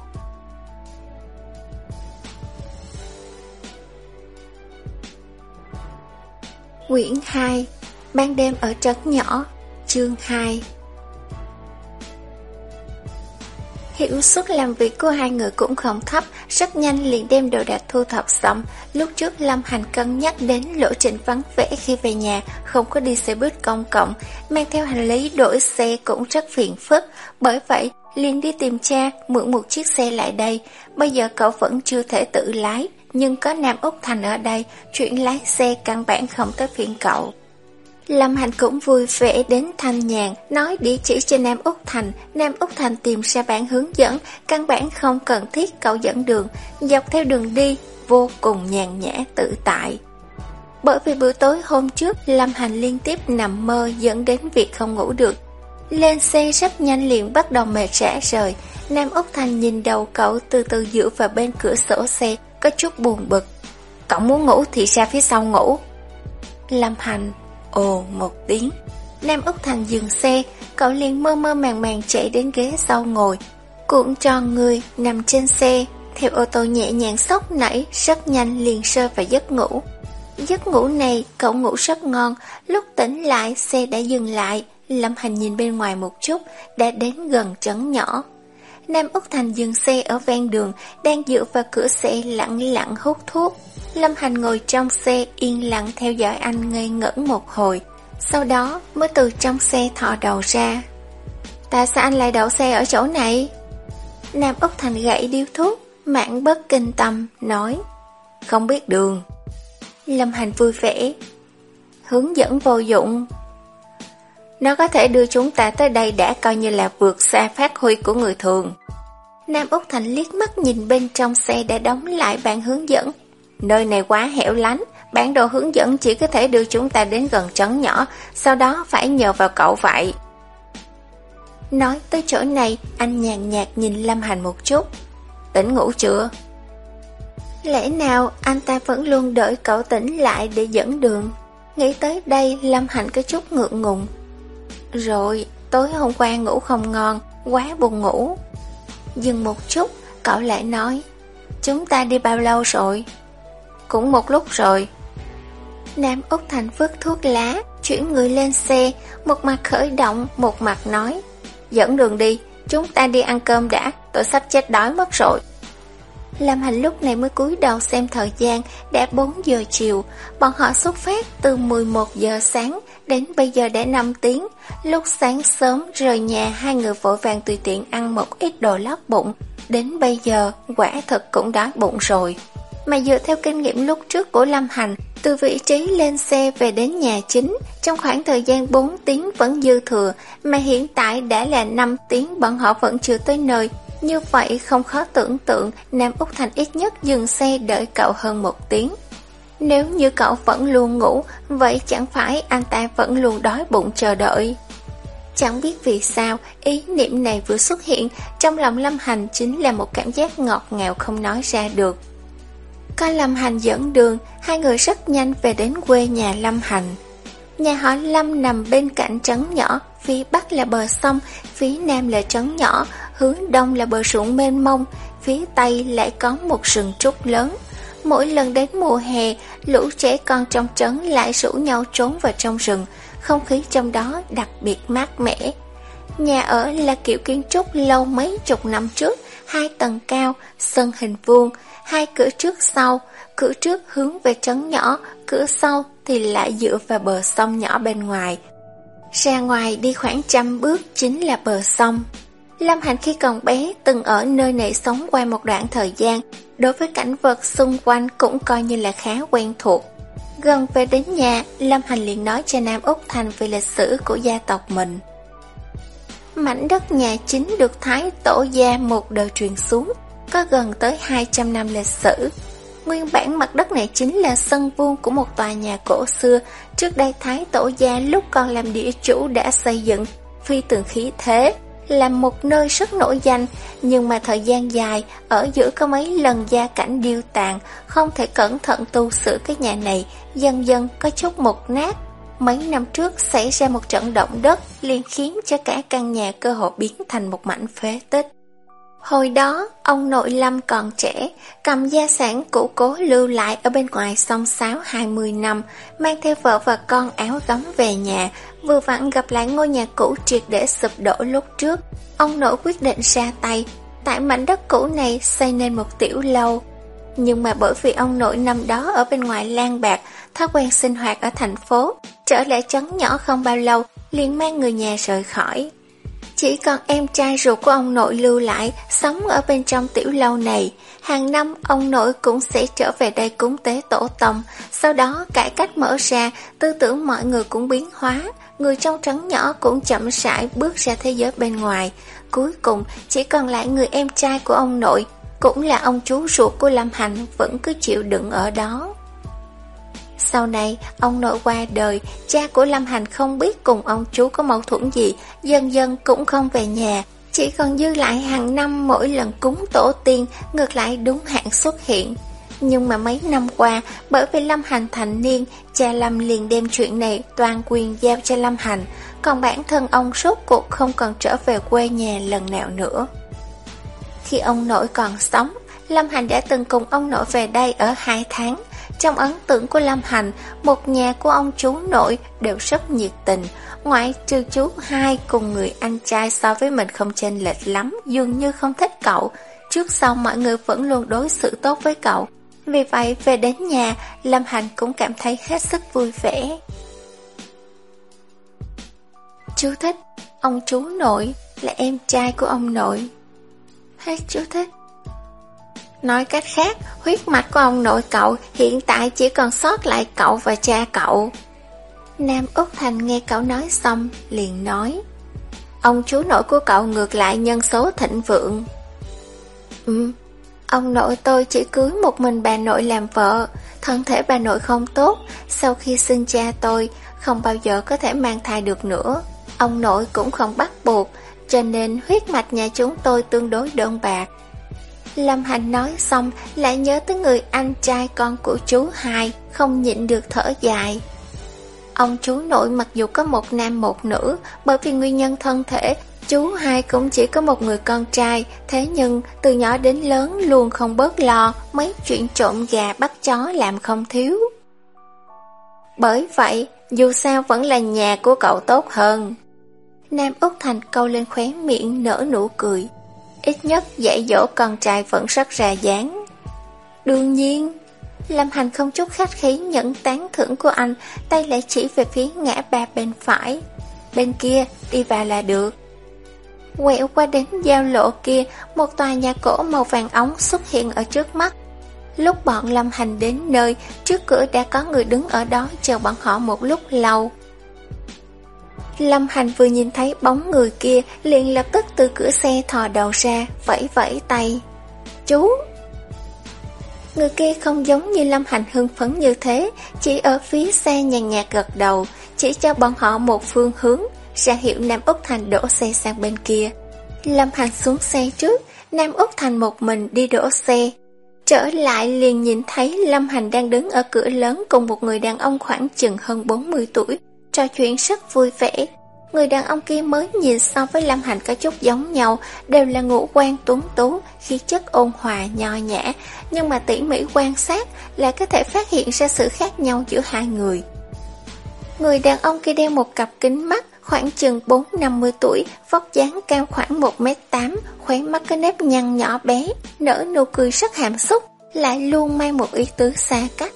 Quyển 2 Ban đêm ở trấn nhỏ Chương 2 Hiệu suất làm việc của hai người cũng không thấp, rất nhanh liền đem đồ đạc thu thập xong. Lúc trước Lâm Hành cân nhắc đến lộ trình vắng vẻ khi về nhà, không có đi xe buýt công cộng, mang theo hành lý đổi xe cũng rất phiền phức. Bởi vậy, liền đi tìm cha, mượn một chiếc xe lại đây. Bây giờ cậu vẫn chưa thể tự lái, nhưng có Nam Úc Thành ở đây, chuyện lái xe căn bản không tới phiền cậu. Lâm Hành cũng vui vẻ đến Thanh Nhàn, nói địa chỉ cho Nam Úc Thành. Nam Úc Thành tìm ra bản hướng dẫn, căn bản không cần thiết cậu dẫn đường, dọc theo đường đi, vô cùng nhàn nhã tự tại. Bởi vì bữa tối hôm trước, Lâm Hành liên tiếp nằm mơ dẫn đến việc không ngủ được. Lên xe rất nhanh liền bắt đầu mệt rã rời. Nam Úc Thành nhìn đầu cậu từ từ dựa vào bên cửa sổ xe, có chút buồn bực. Cậu muốn ngủ thì ra phía sau ngủ. Lâm Hành Ồ, một tiếng. Nam Úc Thành dừng xe, Cậu liền mơ mơ màng màng chạy đến ghế sau ngồi. Cuộn tròn người nằm trên xe, Theo ô tô nhẹ nhàng sốc nảy, Rất nhanh liền sơ vào giấc ngủ. Giấc ngủ này, cậu ngủ rất ngon. Lúc tỉnh lại, xe đã dừng lại. Lâm Hành nhìn bên ngoài một chút, Đã đến gần trấn nhỏ. Nam Úc Thành dừng xe ở ven đường, Đang dựa vào cửa xe lặng lặng hút thuốc. Lâm Hành ngồi trong xe yên lặng theo dõi anh ngây ngẩn một hồi, sau đó mới từ trong xe thò đầu ra. Tại sao anh lại đậu xe ở chỗ này? Nam Úc Thành gãy điếu thuốc, mãn bất kinh tâm, nói Không biết đường. Lâm Hành vui vẻ, hướng dẫn vô dụng. Nó có thể đưa chúng ta tới đây đã coi như là vượt xa phát huy của người thường. Nam Úc Thành liếc mắt nhìn bên trong xe đã đóng lại bản hướng dẫn, nơi này quá hẻo lánh, bản đồ hướng dẫn chỉ có thể đưa chúng ta đến gần trấn nhỏ, sau đó phải nhờ vào cậu vậy. Nói tới chỗ này, anh nhàn nhạt nhìn Lâm Hành một chút. Tỉnh ngủ chưa? Lẽ nào anh ta vẫn luôn đợi cậu tỉnh lại để dẫn đường? Nghĩ tới đây, Lâm Hành có chút ngượng ngùng. Rồi, tối hôm qua ngủ không ngon, quá buồn ngủ. Dừng một chút, cậu lại nói, chúng ta đi bao lâu rồi? Cũng một lúc rồi. Nam Úc Thành vứt thuốc lá, chuyển người lên xe, một mặt khởi động, một mặt nói, dẫn đường đi, chúng ta đi ăn cơm đã, tôi sắp chết đói mất rồi. Lâm Hành lúc này mới cúi đầu xem thời gian, đã 4 giờ chiều, bọn họ xuất phát từ 11 giờ sáng, đến bây giờ đã 5 tiếng. Lúc sáng sớm rời nhà hai người vội vàng tùy tiện ăn một ít đồ lót bụng, đến bây giờ quả thật cũng đói bụng rồi. Mà dựa theo kinh nghiệm lúc trước của Lâm Hành, từ vị trí lên xe về đến nhà chính, trong khoảng thời gian 4 tiếng vẫn dư thừa, mà hiện tại đã là 5 tiếng bọn họ vẫn chưa tới nơi, như vậy không khó tưởng tượng Nam Úc Thành ít nhất dừng xe đợi cậu hơn một tiếng. Nếu như cậu vẫn luôn ngủ, vậy chẳng phải anh ta vẫn luôn đói bụng chờ đợi. Chẳng biết vì sao, ý niệm này vừa xuất hiện, trong lòng Lâm Hành chính là một cảm giác ngọt ngào không nói ra được. Có Lâm Hành dẫn đường, hai người rất nhanh về đến quê nhà Lâm Hành. Nhà họ Lâm nằm bên cạnh trấn nhỏ, phía bắc là bờ sông, phía nam là trấn nhỏ, hướng đông là bờ ruộng mênh mông, phía tây lại có một rừng trúc lớn. Mỗi lần đến mùa hè, lũ trẻ con trong trấn lại rủ nhau trốn vào trong rừng, không khí trong đó đặc biệt mát mẻ. Nhà ở là kiểu kiến trúc lâu mấy chục năm trước, hai tầng cao, sân hình vuông, hai cửa trước sau, cửa trước hướng về trấn nhỏ, cửa sau thì lại dựa vào bờ sông nhỏ bên ngoài. Ra ngoài đi khoảng trăm bước chính là bờ sông. Lâm Hành khi còn bé từng ở nơi này sống qua một đoạn thời gian, đối với cảnh vật xung quanh cũng coi như là khá quen thuộc. Gần về đến nhà, Lâm Hành liền nói cho Nam Úc Thành về lịch sử của gia tộc mình. Mảnh đất nhà chính được Thái Tổ gia một đời truyền xuống, có gần tới 200 năm lịch sử. Nguyên bản mặt đất này chính là sân vuông của một tòa nhà cổ xưa, trước đây Thái Tổ gia lúc còn làm địa chủ đã xây dựng, phi tường khí thế, là một nơi rất nổi danh, nhưng mà thời gian dài, ở giữa có mấy lần gia cảnh điêu tàn, không thể cẩn thận tu sửa cái nhà này, dần dần có chút mục nát. Mấy năm trước xảy ra một trận động đất liền khiến cho cả căn nhà cơ hội biến thành một mảnh phế tích. Hồi đó, ông nội Lâm còn trẻ, cầm gia sản cũ cố lưu lại ở bên ngoài sông sáo 20 năm, mang theo vợ và con áo gấm về nhà, vừa vặn gặp lại ngôi nhà cũ triệt để sụp đổ lúc trước. Ông nội quyết định ra tay, tại mảnh đất cũ này xây nên một tiểu lâu. Nhưng mà bởi vì ông nội năm đó ở bên ngoài lang bạc, thói quen sinh hoạt ở thành phố, trở lại trấn nhỏ không bao lâu, liền mang người nhà rời khỏi. Chỉ còn em trai ruột của ông nội lưu lại, sống ở bên trong tiểu lâu này. Hàng năm, ông nội cũng sẽ trở về đây cúng tế tổ tông. Sau đó, cải cách mở ra, tư tưởng mọi người cũng biến hóa. Người trong trấn nhỏ cũng chậm rãi bước ra thế giới bên ngoài. Cuối cùng, chỉ còn lại người em trai của ông nội, cũng là ông chú ruột của Lâm Hành vẫn cứ chịu đựng ở đó. Sau này, ông nội qua đời, cha của Lâm Hành không biết cùng ông chú có mâu thuẫn gì, dần dần cũng không về nhà. Chỉ còn dư lại hàng năm mỗi lần cúng tổ tiên, ngược lại đúng hạn xuất hiện. Nhưng mà mấy năm qua, bởi vì Lâm Hành thành niên, cha Lâm liền đem chuyện này toàn quyền giao cho Lâm Hành, còn bản thân ông suốt cuộc không còn trở về quê nhà lần nào nữa. Khi ông nội còn sống, Lâm Hành đã từng cùng ông nội về đây ở hai tháng, trong ấn tượng của Lâm Hành, một nhà của ông chú nội đều rất nhiệt tình, ngoại trừ chú hai cùng người anh trai so với mình không chênh lệch lắm, dường như không thích cậu. Trước sau mọi người vẫn luôn đối xử tốt với cậu. Vì vậy về đến nhà, Lâm Hành cũng cảm thấy hết sức vui vẻ. Chú thích, ông chú nội là em trai của ông nội. Hết chú thích. Nói cách khác, huyết mạch của ông nội cậu hiện tại chỉ còn sót lại cậu và cha cậu. Nam Úc Thành nghe cậu nói xong, liền nói. Ông chú nội của cậu ngược lại nhân số thịnh vượng. Ừ, Ông nội tôi chỉ cưới một mình bà nội làm vợ, thân thể bà nội không tốt, sau khi sinh cha tôi, không bao giờ có thể mang thai được nữa. Ông nội cũng không bắt buộc, cho nên huyết mạch nhà chúng tôi tương đối đơn bạc. Lâm Hành nói xong lại nhớ tới người anh trai con của chú hai, không nhịn được thở dài. Ông chú nội mặc dù có một nam một nữ, bởi vì nguyên nhân thân thể, chú hai cũng chỉ có một người con trai, thế nhưng từ nhỏ đến lớn luôn không bớt lo, mấy chuyện trộm gà bắt chó làm không thiếu. Bởi vậy, dù sao vẫn là nhà của cậu tốt hơn. Nam Úc Thành câu lên khóe miệng nở nụ cười. Ít nhất dạy dỗ con trai vẫn rất ra dáng. Đương nhiên, Lâm Hành không chút khách khí nhận tán thưởng của anh, tay lại chỉ về phía ngã ba bên phải. Bên kia, đi vào là được. Quẹo qua đến giao lộ kia, một tòa nhà cổ màu vàng ống xuất hiện ở trước mắt. Lúc bọn Lâm Hành đến nơi, trước cửa đã có người đứng ở đó chờ bọn họ một lúc lâu. Lâm Hành vừa nhìn thấy bóng người kia, liền lập tức từ cửa xe thò đầu ra, vẫy vẫy tay. Chú! Người kia không giống như Lâm Hành hưng phấn như thế, chỉ ở phía xe nhàn nhạt gật đầu, chỉ cho bọn họ một phương hướng, ra hiệu Nam Úc Thành đổ xe sang bên kia. Lâm Hành xuống xe trước, Nam Úc Thành một mình đi đổ xe. Trở lại liền nhìn thấy Lâm Hành đang đứng ở cửa lớn cùng một người đàn ông khoảng chừng hơn 40 tuổi, trò chuyện rất vui vẻ. Người đàn ông kia mới nhìn so với Lâm Hành có chút giống nhau, đều là ngũ quan tuấn tú, khí chất ôn hòa, nho nhã, nhưng mà tỉ mỉ quan sát là có thể phát hiện ra sự khác nhau giữa hai người. Người đàn ông kia đeo một cặp kính mắt, khoảng chừng 4-50 tuổi, vóc dáng cao khoảng 1m8, khóe mắt có nếp nhăn nhỏ bé, nở nụ cười rất hàm xúc, lại luôn mang một ý tứ xa cách.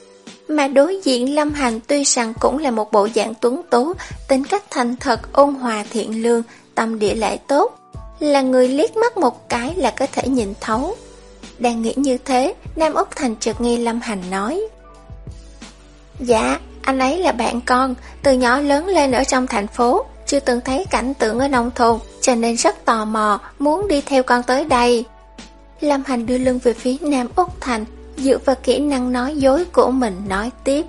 Mà đối diện Lâm Hành tuy rằng cũng là một bộ dạng tuấn tú, tính cách thành thật, ôn hòa thiện lương, tâm địa lại tốt, là người liếc mắt một cái là có thể nhìn thấu. Đang nghĩ như thế, Nam Úc Thành chợt nghe Lâm Hành nói. Dạ, anh ấy là bạn con, từ nhỏ lớn lên ở trong thành phố, chưa từng thấy cảnh tượng ở nông thôn, cho nên rất tò mò, muốn đi theo con tới đây. Lâm Hành đưa lưng về phía Nam Úc Thành, dựa vào kỹ năng nói dối của mình nói tiếp.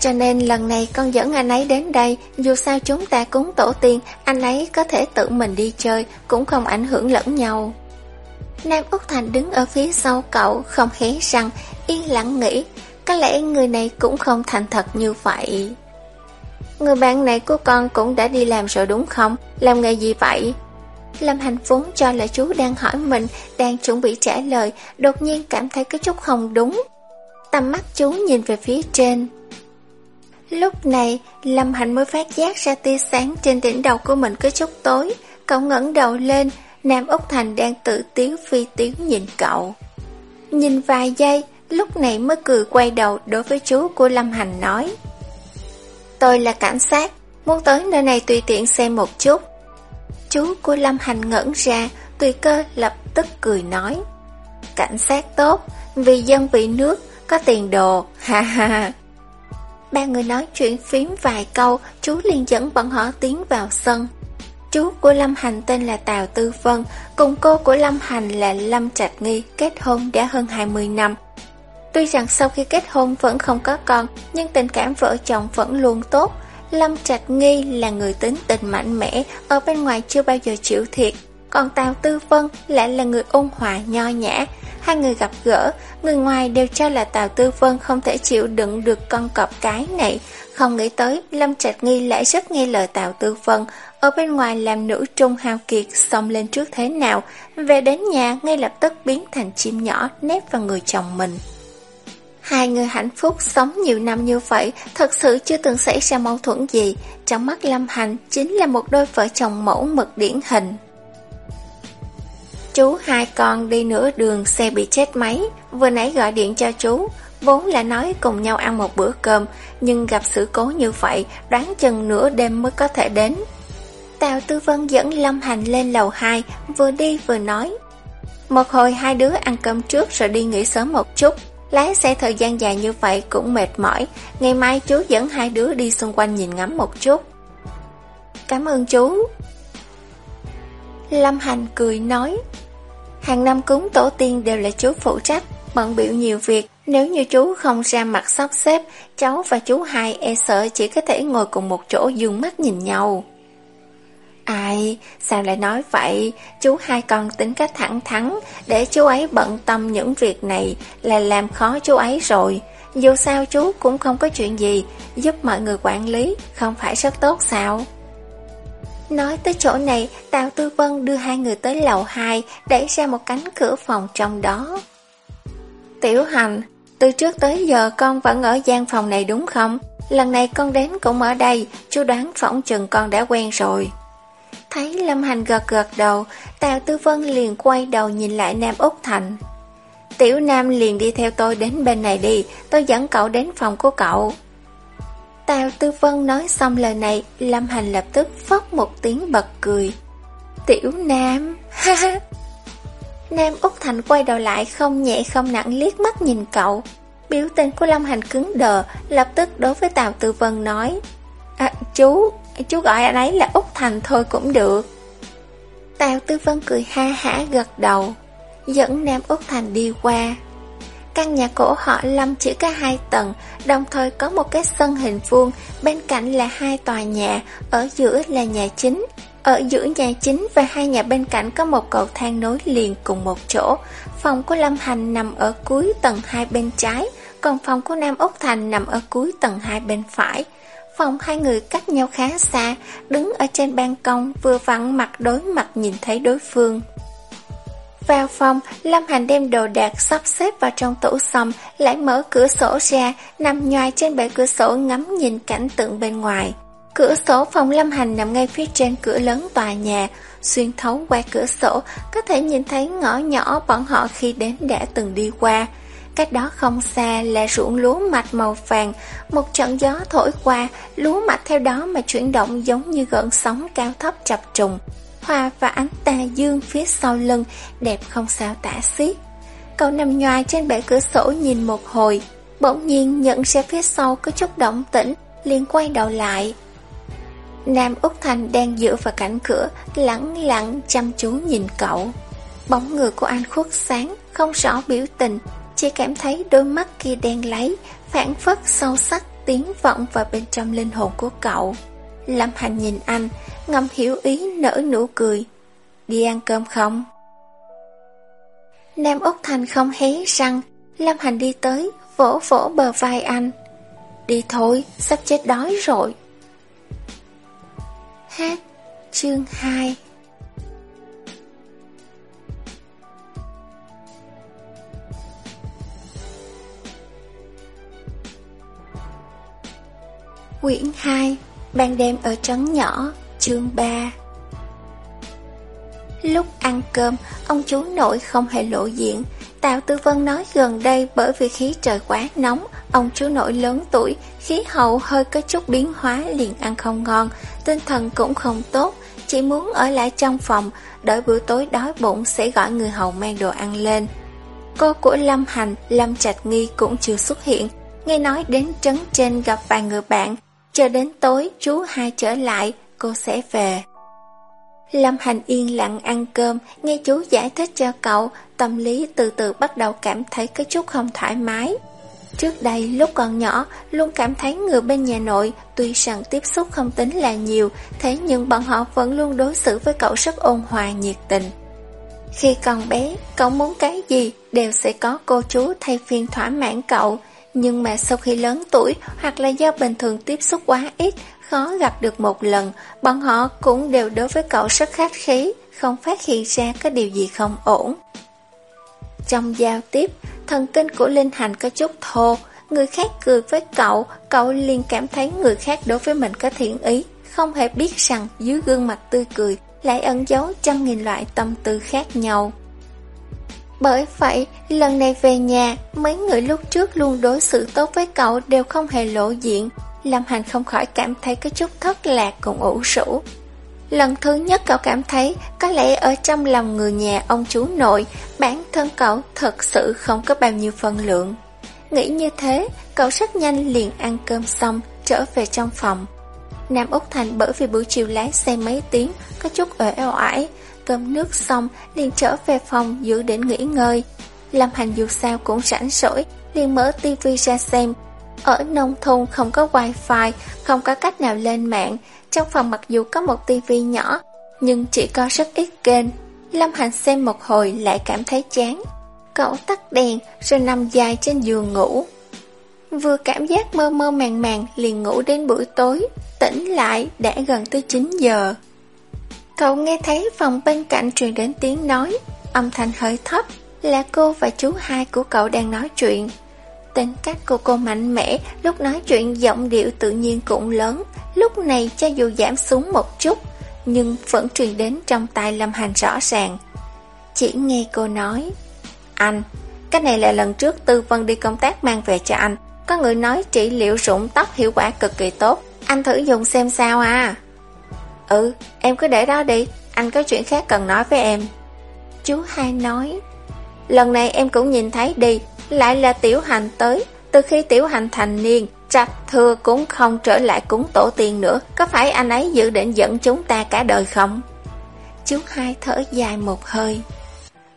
Cho nên lần này con dẫn anh ấy đến đây, dù sao chúng ta cúng tổ tiên, anh ấy có thể tự mình đi chơi, cũng không ảnh hưởng lẫn nhau. Nam Úc Thành đứng ở phía sau cậu, không hé răng, yên lặng nghĩ, có lẽ người này cũng không thành thật như vậy. Người bạn này của con cũng đã đi làm rồi đúng không? Làm nghề gì vậy? Lâm Hành vốn cho là chú đang hỏi mình, đang chuẩn bị trả lời, đột nhiên cảm thấy cái chút không đúng. Tầm mắt chú nhìn về phía trên. Lúc này, Lâm Hành mới phát giác ra tia sáng trên đỉnh đầu của mình có chút tối. Cậu ngẩng đầu lên, Nam Úc Thành đang tự tiếu phi tiếu nhìn cậu. Nhìn vài giây, lúc này mới cười quay đầu đối với chú của Lâm Hành nói. Tôi là cảnh sát, muốn tới nơi này tùy tiện xem một chút. Chú của Lâm Hành ngẩn ra, tùy cơ lập tức cười nói. Cảnh sát tốt, vì dân vì nước, có tiền đồ, ha ha. Ba người nói chuyện phím vài câu, chú liền dẫn bọn họ tiến vào sân. Chú của Lâm Hành tên là Tào Tư Vân, cùng cô của Lâm Hành là Lâm Trạch Nghi, kết hôn đã hơn 20 năm. Tuy rằng sau khi kết hôn vẫn không có con, nhưng tình cảm vợ chồng vẫn luôn tốt. Lâm Trạch Nghi là người tính tình mạnh mẽ, ở bên ngoài chưa bao giờ chịu thiệt. Còn Tào Tư Vân lại là người ôn hòa nho nhã. Hai người gặp gỡ, người ngoài đều cho là Tào Tư Vân không thể chịu đựng được con cọp cái này. Không nghĩ tới, Lâm Trạch Nghi lại rất nghe lời Tào Tư Vân. Ở bên ngoài làm nữ trung hào kiệt xông lên trước thế nào, về đến nhà ngay lập tức biến thành chim nhỏ nép vào người chồng mình. Hai người hạnh phúc sống nhiều năm như vậy thật sự chưa từng xảy ra mâu thuẫn gì. Trong mắt Lâm Hành chính là một đôi vợ chồng mẫu mực điển hình. Chú hai con đi nửa đường xe bị chết máy, vừa nãy gọi điện cho chú, vốn là nói cùng nhau ăn một bữa cơm, nhưng gặp sự cố như vậy, đoán chừng nửa đêm mới có thể đến. Tào Tư Vân dẫn Lâm Hành lên lầu 2, vừa đi vừa nói. Một hồi hai đứa ăn cơm trước rồi đi nghỉ sớm một chút, Lái xe thời gian dài như vậy cũng mệt mỏi Ngày mai chú dẫn hai đứa đi xung quanh nhìn ngắm một chút Cảm ơn chú Lâm Hành cười nói Hàng năm cúng tổ tiên đều là chú phụ trách, bận biểu nhiều việc. Nếu như chú không ra mặt sắp xếp, cháu và chú hai e sợ chỉ có thể ngồi cùng một chỗ dương mắt nhìn nhau. Ai, sao lại nói vậy? Chú hai con tính cách thẳng thắn, để chú ấy bận tâm những việc này là làm khó chú ấy rồi. Dù sao chú cũng không có chuyện gì, giúp mọi người quản lý, không phải rất tốt sao? Nói tới chỗ này, Tào Tư Vân đưa hai người tới lầu 2, đẩy ra một cánh cửa phòng trong đó. Tiểu Hành, từ trước tới giờ con vẫn ở gian phòng này đúng không? Lần này con đến cũng ở đây, chú đoán phỏng chừng con đã quen rồi. Thấy Lâm Hành gật gật đầu, Tào Tư Vân liền quay đầu nhìn lại Nam Úc Thành. Tiểu Nam liền đi theo tôi đến bên này đi, tôi dẫn cậu đến phòng của cậu. Tào Tư Vân nói xong lời này, Lâm Hành lập tức phất một tiếng bật cười. Tiểu Nam, ha ha. Nam Úc Thành quay đầu lại không nhẹ không nặng liếc mắt nhìn cậu. Biểu tình của Lâm Hành cứng đờ, lập tức đối với Tào Tư Vân nói. À, chú, chú gọi anh ấy là Úc Thành thôi cũng được. Tào Tư Vân cười ha hả gật đầu, dẫn Nam Úc Thành đi qua. Căn nhà cổ họ Lâm chỉ có hai tầng, đồng thời có một cái sân hình vuông, bên cạnh là hai tòa nhà, ở giữa là nhà chính. Ở giữa nhà chính và hai nhà bên cạnh có một cầu thang nối liền cùng một chỗ. Phòng của Lâm Hành nằm ở cuối tầng hai bên trái, còn phòng của Nam Úc Thành nằm ở cuối tầng hai bên phải. Phòng hai người cách nhau khá xa, đứng ở trên ban công vừa vặn mặt đối mặt nhìn thấy đối phương. Vào phòng, Lâm Hành đem đồ đạc sắp xếp vào trong tủ xong, lại mở cửa sổ ra, nằm nhoài trên bệ cửa sổ ngắm nhìn cảnh tượng bên ngoài. Cửa sổ phòng Lâm Hành nằm ngay phía trên cửa lớn tòa nhà, xuyên thấu qua cửa sổ, có thể nhìn thấy ngõ nhỏ bọn họ khi đến đã từng đi qua. Cách đó không xa là ruộng lúa mạch màu vàng, một trận gió thổi qua, lúa mạch theo đó mà chuyển động giống như gợn sóng cao thấp chập trùng. Hoa và ánh tà dương phía sau lưng, đẹp không sao tả xiết. Cậu nằm nhòa trên bể cửa sổ nhìn một hồi, bỗng nhiên nhận ra phía sau có chút động tĩnh, liền quay đầu lại. Nam Úc Thành đang dựa vào cạnh cửa, lặng lặng chăm chú nhìn cậu. Bóng người của anh khuất sáng, không rõ biểu tình, chỉ cảm thấy đôi mắt kia đen lấy, phản phất sâu sắc tiếng vọng vào bên trong linh hồn của cậu. Lâm Hành nhìn anh, ngầm hiểu ý nở nụ cười. Đi ăn cơm không? Nam Úc Thành không hé răng, Lâm Hành đi tới, vỗ vỗ bờ vai anh. Đi thôi, sắp chết đói rồi. Hết chương 2 Quyển 2 Ban đêm ở trấn nhỏ, Chương 3 Lúc ăn cơm, Ông chú nội không hề lộ diện. Tào Tư Vân nói gần đây Bởi vì khí trời quá nóng, Ông chú nội lớn tuổi, Khí hậu hơi có chút biến hóa, liền ăn không ngon, Tinh thần cũng không tốt, Chỉ muốn ở lại trong phòng, Đợi bữa tối đói bụng sẽ gọi người hầu mang đồ ăn lên. Cô của Lâm Hành, Lâm Trạch Nghi cũng chưa xuất hiện, Nghe nói đến trấn trên gặp vài người bạn cho đến tối chú hai trở lại, cô sẽ về. Lâm Hành yên lặng ăn cơm, nghe chú giải thích cho cậu, tâm lý từ từ bắt đầu cảm thấy có chút không thoải mái. Trước đây lúc còn nhỏ, luôn cảm thấy người bên nhà nội tuy rằng tiếp xúc không tính là nhiều, thế nhưng bọn họ vẫn luôn đối xử với cậu rất ôn hòa nhiệt tình. Khi còn bé, cậu muốn cái gì đều sẽ có cô chú thay phiên thỏa mãn cậu, nhưng mà sau khi lớn tuổi hoặc là do bình thường tiếp xúc quá ít, khó gặp được một lần, bọn họ cũng đều đối với cậu rất khách khí, không phát hiện ra có điều gì không ổn. Trong giao tiếp, thần kinh của Linh Hành có chút thô, người khác cười với cậu, cậu liền cảm thấy người khác đối với mình có thiện ý, không hề biết rằng dưới gương mặt tươi cười lại ẩn giấu trăm nghìn loại tâm tư khác nhau. Bởi vậy, lần này về nhà, mấy người lúc trước luôn đối xử tốt với cậu đều không hề lộ diện. Lâm Hành không khỏi cảm thấy có chút thất lạc cùng ủ rũ. Lần thứ nhất cậu cảm thấy có lẽ ở trong lòng người nhà ông chú nội, bản thân cậu thật sự không có bao nhiêu phân lượng. Nghĩ như thế, cậu rất nhanh liền ăn cơm xong, trở về trong phòng. Nam Úc Thành bởi vì buổi chiều lái xe mấy tiếng, có chút ở eo ải cơm nước xong liền trở về phòng giữ đến nghỉ ngơi. Lâm Hành dù sao cũng rảnh rỗi, liền mở tivi ra xem. Ở nông thôn không có wifi, không có cách nào lên mạng. Trong phòng mặc dù có một tivi nhỏ, nhưng chỉ có rất ít kênh. Lâm Hành xem một hồi lại cảm thấy chán. Cậu tắt đèn rồi nằm dài trên giường ngủ. Vừa cảm giác mơ mơ màng màng liền ngủ đến buổi tối, tỉnh lại đã gần tới 9 giờ. Cậu nghe thấy phòng bên cạnh truyền đến tiếng nói, âm thanh hơi thấp, là cô và chú hai của cậu đang nói chuyện. Tính cách của cô mạnh mẽ, lúc nói chuyện giọng điệu tự nhiên cũng lớn, lúc này cho dù giảm xuống một chút, nhưng vẫn truyền đến trong tai Lâm Hành rõ ràng. Chỉ nghe cô nói, anh, cái này là lần trước Tư Vân đi công tác mang về cho anh, có người nói trị liệu rụng tóc hiệu quả cực kỳ tốt, anh thử dùng xem sao à. Ừ, em cứ để đó đi, anh có chuyện khác cần nói với em. Chú hai nói, lần này em cũng nhìn thấy đi, lại là tiểu hành tới, từ khi tiểu hành thành niên, trạch thừa cũng không trở lại cúng tổ tiên nữa, có phải anh ấy dự định dẫn chúng ta cả đời không? Chú hai thở dài một hơi.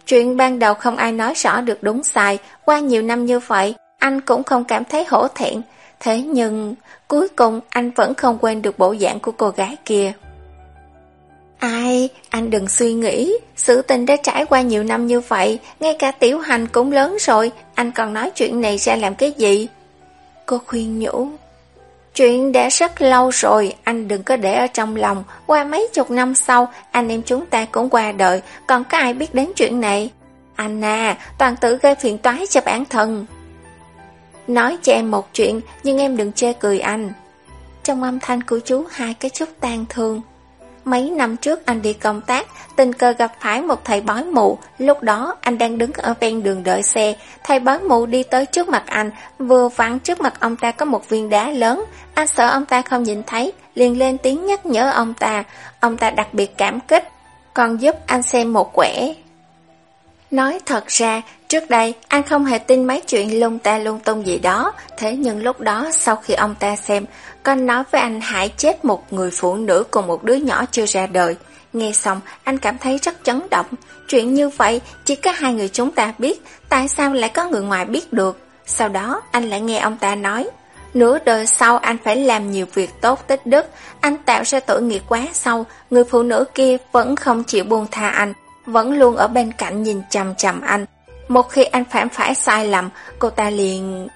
Chuyện ban đầu không ai nói rõ được đúng sai, qua nhiều năm như vậy, anh cũng không cảm thấy hổ thẹn. Thế nhưng, cuối cùng anh vẫn không quên được bộ dạng của cô gái kia. Ai, anh đừng suy nghĩ, sự tình đã trải qua nhiều năm như vậy, ngay cả tiểu hành cũng lớn rồi, anh còn nói chuyện này ra làm cái gì? Cô khuyên nhủ. Chuyện đã rất lâu rồi, anh đừng có để ở trong lòng, qua mấy chục năm sau, anh em chúng ta cũng qua đời, còn có ai biết đến chuyện này? Anh à, toàn tự gây phiền toái cho bản thân. Nói cho em một chuyện, nhưng em đừng chê cười anh. Trong âm thanh của chú hai cái chút tan thương. Mấy năm trước anh đi công tác, tình cờ gặp phải một thầy bói mù, lúc đó anh đang đứng ở ven đường đợi xe, thầy bói mù đi tới trước mặt anh, vừa vặn trước mặt ông ta có một viên đá lớn, anh sợ ông ta không nhìn thấy, liền lên tiếng nhắc nhở ông ta, ông ta đặc biệt cảm kích, còn giúp anh xem một quẻ. Nói thật ra, trước đây anh không hề tin mấy chuyện lung ta lung tung gì đó, thế nhưng lúc đó sau khi ông ta xem, con nói với anh hãy chết một người phụ nữ cùng một đứa nhỏ chưa ra đời. Nghe xong, anh cảm thấy rất chấn động. Chuyện như vậy, chỉ có hai người chúng ta biết, tại sao lại có người ngoài biết được? Sau đó, anh lại nghe ông ta nói, nửa đời sau anh phải làm nhiều việc tốt tích đức, anh tạo ra tội nghiệp quá sâu, người phụ nữ kia vẫn không chịu buông tha anh, vẫn luôn ở bên cạnh nhìn chằm chằm anh. Một khi anh phạm phải sai lầm, cô ta liền...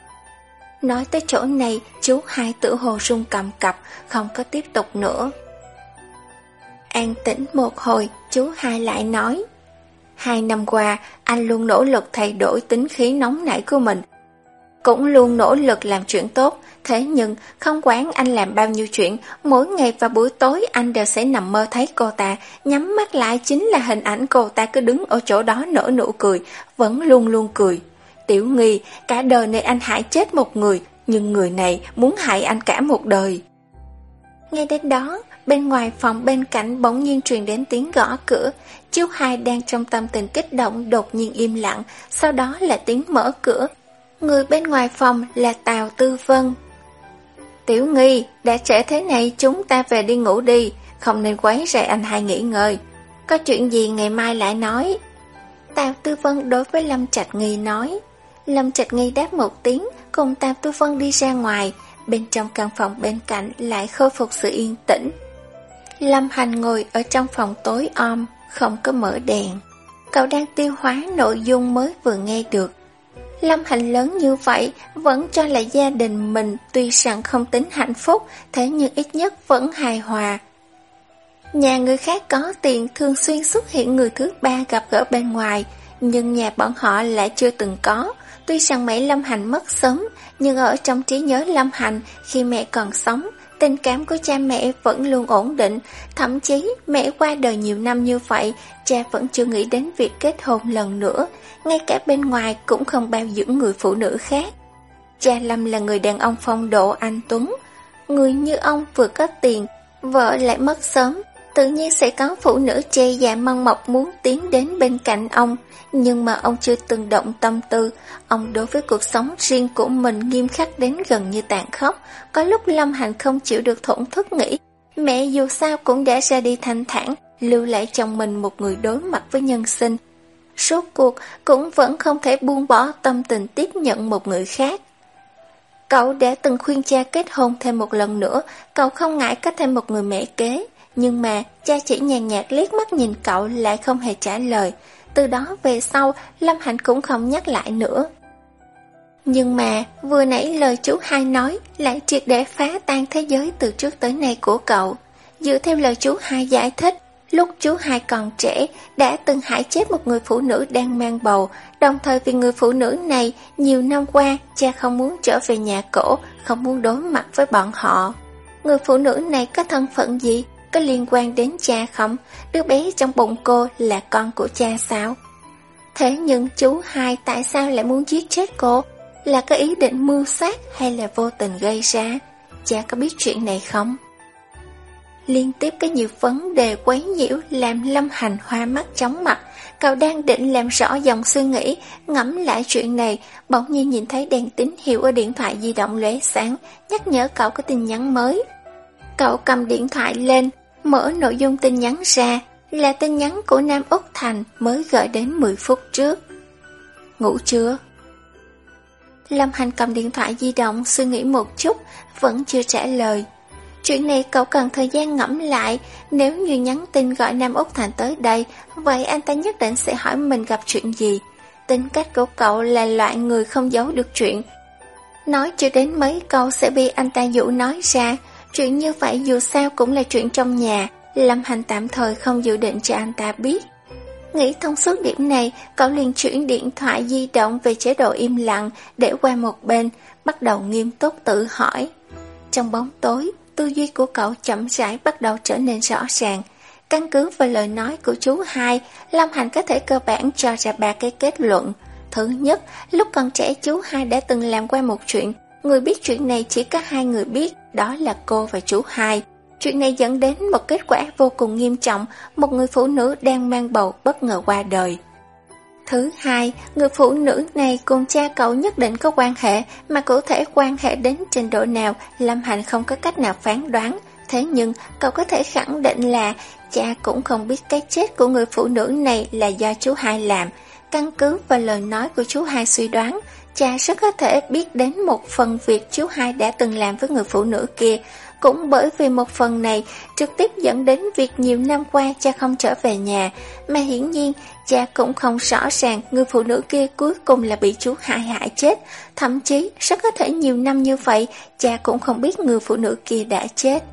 Nói tới chỗ này, chú hai tử hồ rung cầm cập, không có tiếp tục nữa. An tĩnh một hồi, chú hai lại nói. Hai năm qua, anh luôn nỗ lực thay đổi tính khí nóng nảy của mình. Cũng luôn nỗ lực làm chuyện tốt, thế nhưng không quán anh làm bao nhiêu chuyện, mỗi ngày và buổi tối anh đều sẽ nằm mơ thấy cô ta, nhắm mắt lại chính là hình ảnh cô ta cứ đứng ở chỗ đó nở nụ cười, vẫn luôn luôn cười. Tiểu nghi, cả đời này anh hại chết một người, nhưng người này muốn hại anh cả một đời. Ngay đến đó, bên ngoài phòng bên cạnh bỗng nhiên truyền đến tiếng gõ cửa. chiếu hai đang trong tâm tình kích động đột nhiên im lặng, sau đó là tiếng mở cửa. Người bên ngoài phòng là Tào Tư Vân. Tiểu nghi, đã trễ thế này chúng ta về đi ngủ đi, không nên quấy rầy anh hai nghỉ ngơi. Có chuyện gì ngày mai lại nói. Tào Tư Vân đối với Lâm Trạch Nghi nói. Lâm Trạch Nghi đáp một tiếng, cùng Tào Tư Vân đi ra ngoài, bên trong căn phòng bên cạnh lại khôi phục sự yên tĩnh. Lâm Hành ngồi ở trong phòng tối om, không có mở đèn. Cậu đang tiêu hóa nội dung mới vừa nghe được. Lâm hạnh lớn như vậy, vẫn cho là gia đình mình tuy rằng không tính hạnh phúc, thế nhưng ít nhất vẫn hài hòa. Nhà người khác có tiền thường xuyên xuất hiện người thứ ba gặp gỡ bên ngoài, nhưng nhà bọn họ lại chưa từng có. Tuy rằng mẹ Lâm Hành mất sớm, nhưng ở trong trí nhớ Lâm Hành khi mẹ còn sống, tình cảm của cha mẹ vẫn luôn ổn định. Thậm chí mẹ qua đời nhiều năm như vậy, cha vẫn chưa nghĩ đến việc kết hôn lần nữa. Ngay cả bên ngoài cũng không bao dưỡng người phụ nữ khác. Cha Lâm là người đàn ông phong độ anh Tuấn. Người như ông vừa có tiền, vợ lại mất sớm, tự nhiên sẽ có phụ nữ che dạ mong mọc muốn tiến đến bên cạnh ông, nhưng mà ông chưa từng động tâm tư. Ông đối với cuộc sống riêng của mình nghiêm khắc đến gần như tàn khốc. Có lúc Lâm Hành không chịu được thổn thức nghĩ, mẹ dù sao cũng đã ra đi thanh thản, lưu lại chồng mình một người đối mặt với nhân sinh. Suốt cuộc cũng vẫn không thể buông bỏ tâm tình tiếp nhận một người khác. Cậu đã từng khuyên cha kết hôn thêm một lần nữa, cậu không ngại có thêm một người mẹ kế. Nhưng mà cha chỉ nhàn nhạt liếc mắt nhìn cậu lại không hề trả lời. Từ đó về sau, Lâm Hạnh cũng không nhắc lại nữa. Nhưng mà, vừa nãy lời chú hai nói lại triệt để phá tan thế giới từ trước tới nay của cậu. Dựa theo lời chú hai giải thích, lúc chú hai còn trẻ đã từng hại chết một người phụ nữ đang mang bầu, đồng thời vì người phụ nữ này nhiều năm qua cha không muốn trở về nhà cổ, không muốn đối mặt với bọn họ. Người phụ nữ này có thân phận gì? Có liên quan đến cha không? Đứa bé trong bụng cô là con của cha sao? Thế nhưng chú hai tại sao lại muốn giết chết cô? Là có ý định mưu sát hay là vô tình gây ra? Cha có biết chuyện này không? Liên tiếp có nhiều vấn đề quấy nhiễu làm Lâm Hành hoa mắt chóng mặt. Cậu đang định làm rõ dòng suy nghĩ, ngẫm lại chuyện này, bỗng nhiên nhìn thấy đèn tín hiệu ở điện thoại di động lóe sáng, nhắc nhở cậu có tin nhắn mới. Cậu cầm điện thoại lên, mở nội dung tin nhắn ra, là tin nhắn của Nam Úc Thành mới gửi đến 10 phút trước. Ngủ chưa? Lâm Hành cầm điện thoại di động suy nghĩ một chút, vẫn chưa trả lời. Chuyện này cậu cần thời gian ngẫm lại, nếu như nhắn tin gọi Nam Úc Thành tới đây, vậy anh ta nhất định sẽ hỏi mình gặp chuyện gì. Tính cách của cậu là loại người không giấu được chuyện. Nói chưa đến mấy câu sẽ bị anh ta dụ nói ra, chuyện như vậy dù sao cũng là chuyện trong nhà, Lâm Hành tạm thời không dự định cho anh ta biết. Nghĩ thông suốt điểm này, cậu liền chuyển điện thoại di động về chế độ im lặng, để qua một bên, bắt đầu nghiêm túc tự hỏi. Trong bóng tối, tư duy của cậu chậm rãi bắt đầu trở nên rõ ràng. Căn cứ vào lời nói của chú hai, Lâm Hành có thể cơ bản cho ra ba cái kết luận. Thứ nhất, lúc còn trẻ chú hai đã từng làm qua một chuyện, người biết chuyện này chỉ có hai người biết, đó là cô và chú hai. Chuyện này dẫn đến một kết quả vô cùng nghiêm trọng, một người phụ nữ đang mang bầu bất ngờ qua đời. Thứ hai, người phụ nữ này cùng cha cậu nhất định có quan hệ, mà cụ thể quan hệ đến trình độ nào, Lâm Hành không có cách nào phán đoán. Thế nhưng, cậu có thể khẳng định là cha cũng không biết cái chết của người phụ nữ này là do chú hai làm. Căn cứ vào lời nói của chú hai suy đoán, cha rất có thể biết đến một phần việc chú hai đã từng làm với người phụ nữ kia. Cũng bởi vì một phần này trực tiếp dẫn đến việc nhiều năm qua cha không trở về nhà, mà hiển nhiên cha cũng không rõ ràng người phụ nữ kia cuối cùng là bị chú hại hại chết. Thậm chí rất có thể nhiều năm như vậy, cha cũng không biết người phụ nữ kia đã chết.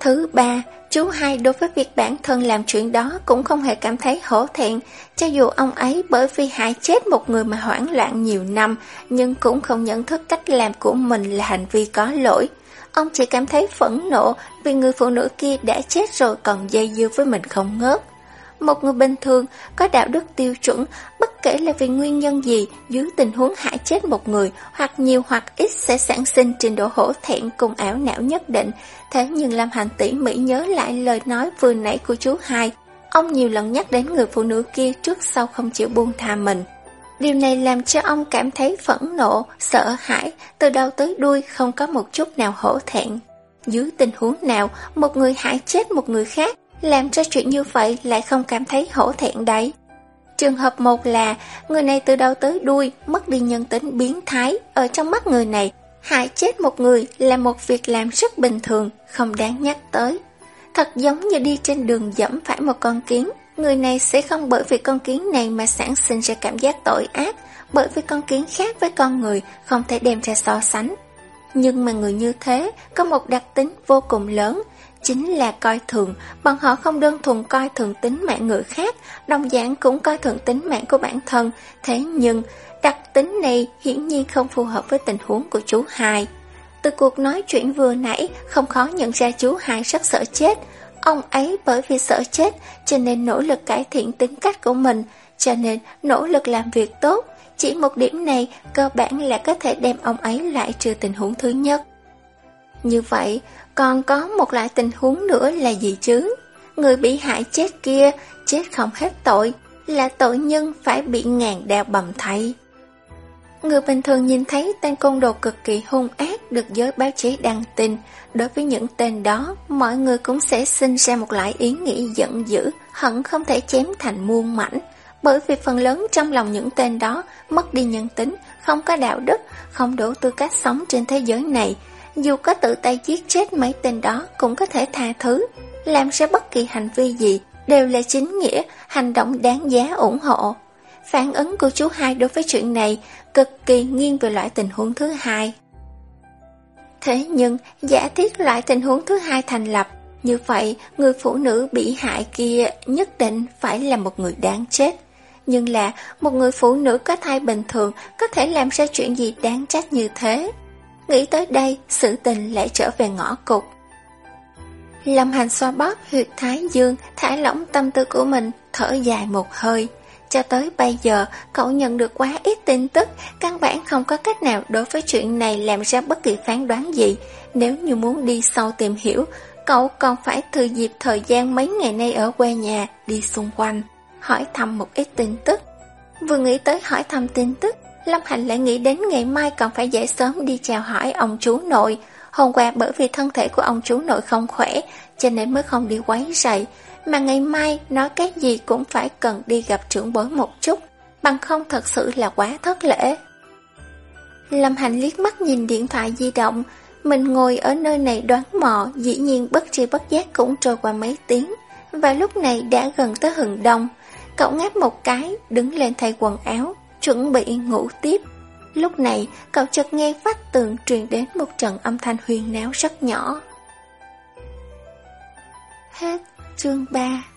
Thứ ba, chú hai đối với việc bản thân làm chuyện đó cũng không hề cảm thấy hổ thẹn, cho dù ông ấy bởi vì hại chết một người mà hoảng loạn nhiều năm, nhưng cũng không nhận thức cách làm của mình là hành vi có lỗi. Ông chỉ cảm thấy phẫn nộ vì người phụ nữ kia đã chết rồi còn dây dưa với mình không ngớt. Một người bình thường có đạo đức tiêu chuẩn, bất kể là vì nguyên nhân gì, dưới tình huống hại chết một người, hoặc nhiều hoặc ít sẽ sản sinh trình độ hổ thẹn cùng ảo não nhất định. Thế nhưng làm Hành tỉ mỉ nhớ lại lời nói vừa nãy của chú hai. Ông nhiều lần nhắc đến người phụ nữ kia trước sau không chịu buông tha mình. Điều này làm cho ông cảm thấy phẫn nộ, sợ hãi, từ đầu tới đuôi không có một chút nào hổ thẹn. Dưới tình huống nào, một người hại chết một người khác, làm cho chuyện như vậy lại không cảm thấy hổ thẹn đấy. Trường hợp một là, người này từ đầu tới đuôi mất đi nhân tính biến thái, ở trong mắt người này, hại chết một người là một việc làm rất bình thường, không đáng nhắc tới. Thật giống như đi trên đường dẫm phải một con kiến, Người này sẽ không bởi vì con kiến này mà sản sinh ra cảm giác tội ác, bởi vì con kiến khác với con người không thể đem ra so sánh. Nhưng mà người như thế có một đặc tính vô cùng lớn, chính là coi thường, bọn họ không đơn thuần coi thường tính mạng người khác, đồng dạng cũng coi thường tính mạng của bản thân, thế nhưng đặc tính này hiển nhiên không phù hợp với tình huống của chú hai. Từ cuộc nói chuyện vừa nãy, không khó nhận ra chú hai rất sợ chết, Ông ấy bởi vì sợ chết cho nên nỗ lực cải thiện tính cách của mình, cho nên nỗ lực làm việc tốt. Chỉ một điểm này cơ bản là có thể đem ông ấy lại trừ tình huống thứ nhất. Như vậy, còn có một loại tình huống nữa là gì chứ? Người bị hại chết kia, chết không hết tội, là tội nhân phải bị ngàn đao bầm thay. Người bình thường nhìn thấy tên côn đồ cực kỳ hung ác được giới báo chí đăng tin, đối với những tên đó, mọi người cũng sẽ sinh ra một loại ý nghĩ giận dữ, hận không thể chém thành muôn mảnh. Bởi vì phần lớn trong lòng những tên đó mất đi nhân tính, không có đạo đức, không đủ tư cách sống trên thế giới này. Dù có tự tay giết chết mấy tên đó cũng có thể tha thứ. Làm ra bất kỳ hành vi gì đều là chính nghĩa, hành động đáng giá ủng hộ. Phản ứng của chú hai đối với chuyện này cực kỳ nghiêng về loại tình huống thứ hai. Thế nhưng, giả thiết loại tình huống thứ hai thành lập, như vậy, người phụ nữ bị hại kia nhất định phải là một người đáng chết. Nhưng là một người phụ nữ có thai bình thường có thể làm ra chuyện gì đáng trách như thế. Nghĩ tới đây, sự tình lại trở về ngõ cục. Lâm hành xoa bóp huyệt thái dương, thả lỏng tâm tư của mình, thở dài một hơi. Cho tới bây giờ, cậu nhận được quá ít tin tức, căn bản không có cách nào đối với chuyện này làm ra bất kỳ phán đoán gì. Nếu như muốn đi sâu tìm hiểu, cậu còn phải thừa dịp thời gian mấy ngày nay ở quê nhà, đi xung quanh, hỏi thăm một ít tin tức. Vừa nghĩ tới hỏi thăm tin tức, Lâm Hành lại nghĩ đến ngày mai còn phải dậy sớm đi chào hỏi ông chú nội. Hôm qua bởi vì thân thể của ông chú nội không khỏe, cho nên mới không đi quấy rầy mà ngày mai nói cái gì cũng phải cần đi gặp trưởng bối một chút, bằng không thật sự là quá thất lễ. Lâm Hành liếc mắt nhìn điện thoại di động, mình ngồi ở nơi này đoán mò, dĩ nhiên bất tri bất giác cũng trôi qua mấy tiếng, và lúc này đã gần tới hừng đông. Cậu ngáp một cái, đứng lên thay quần áo, chuẩn bị ngủ tiếp. Lúc này, cậu chợt nghe vách tường truyền đến một trận âm thanh huyền náo rất nhỏ. Hết chương 3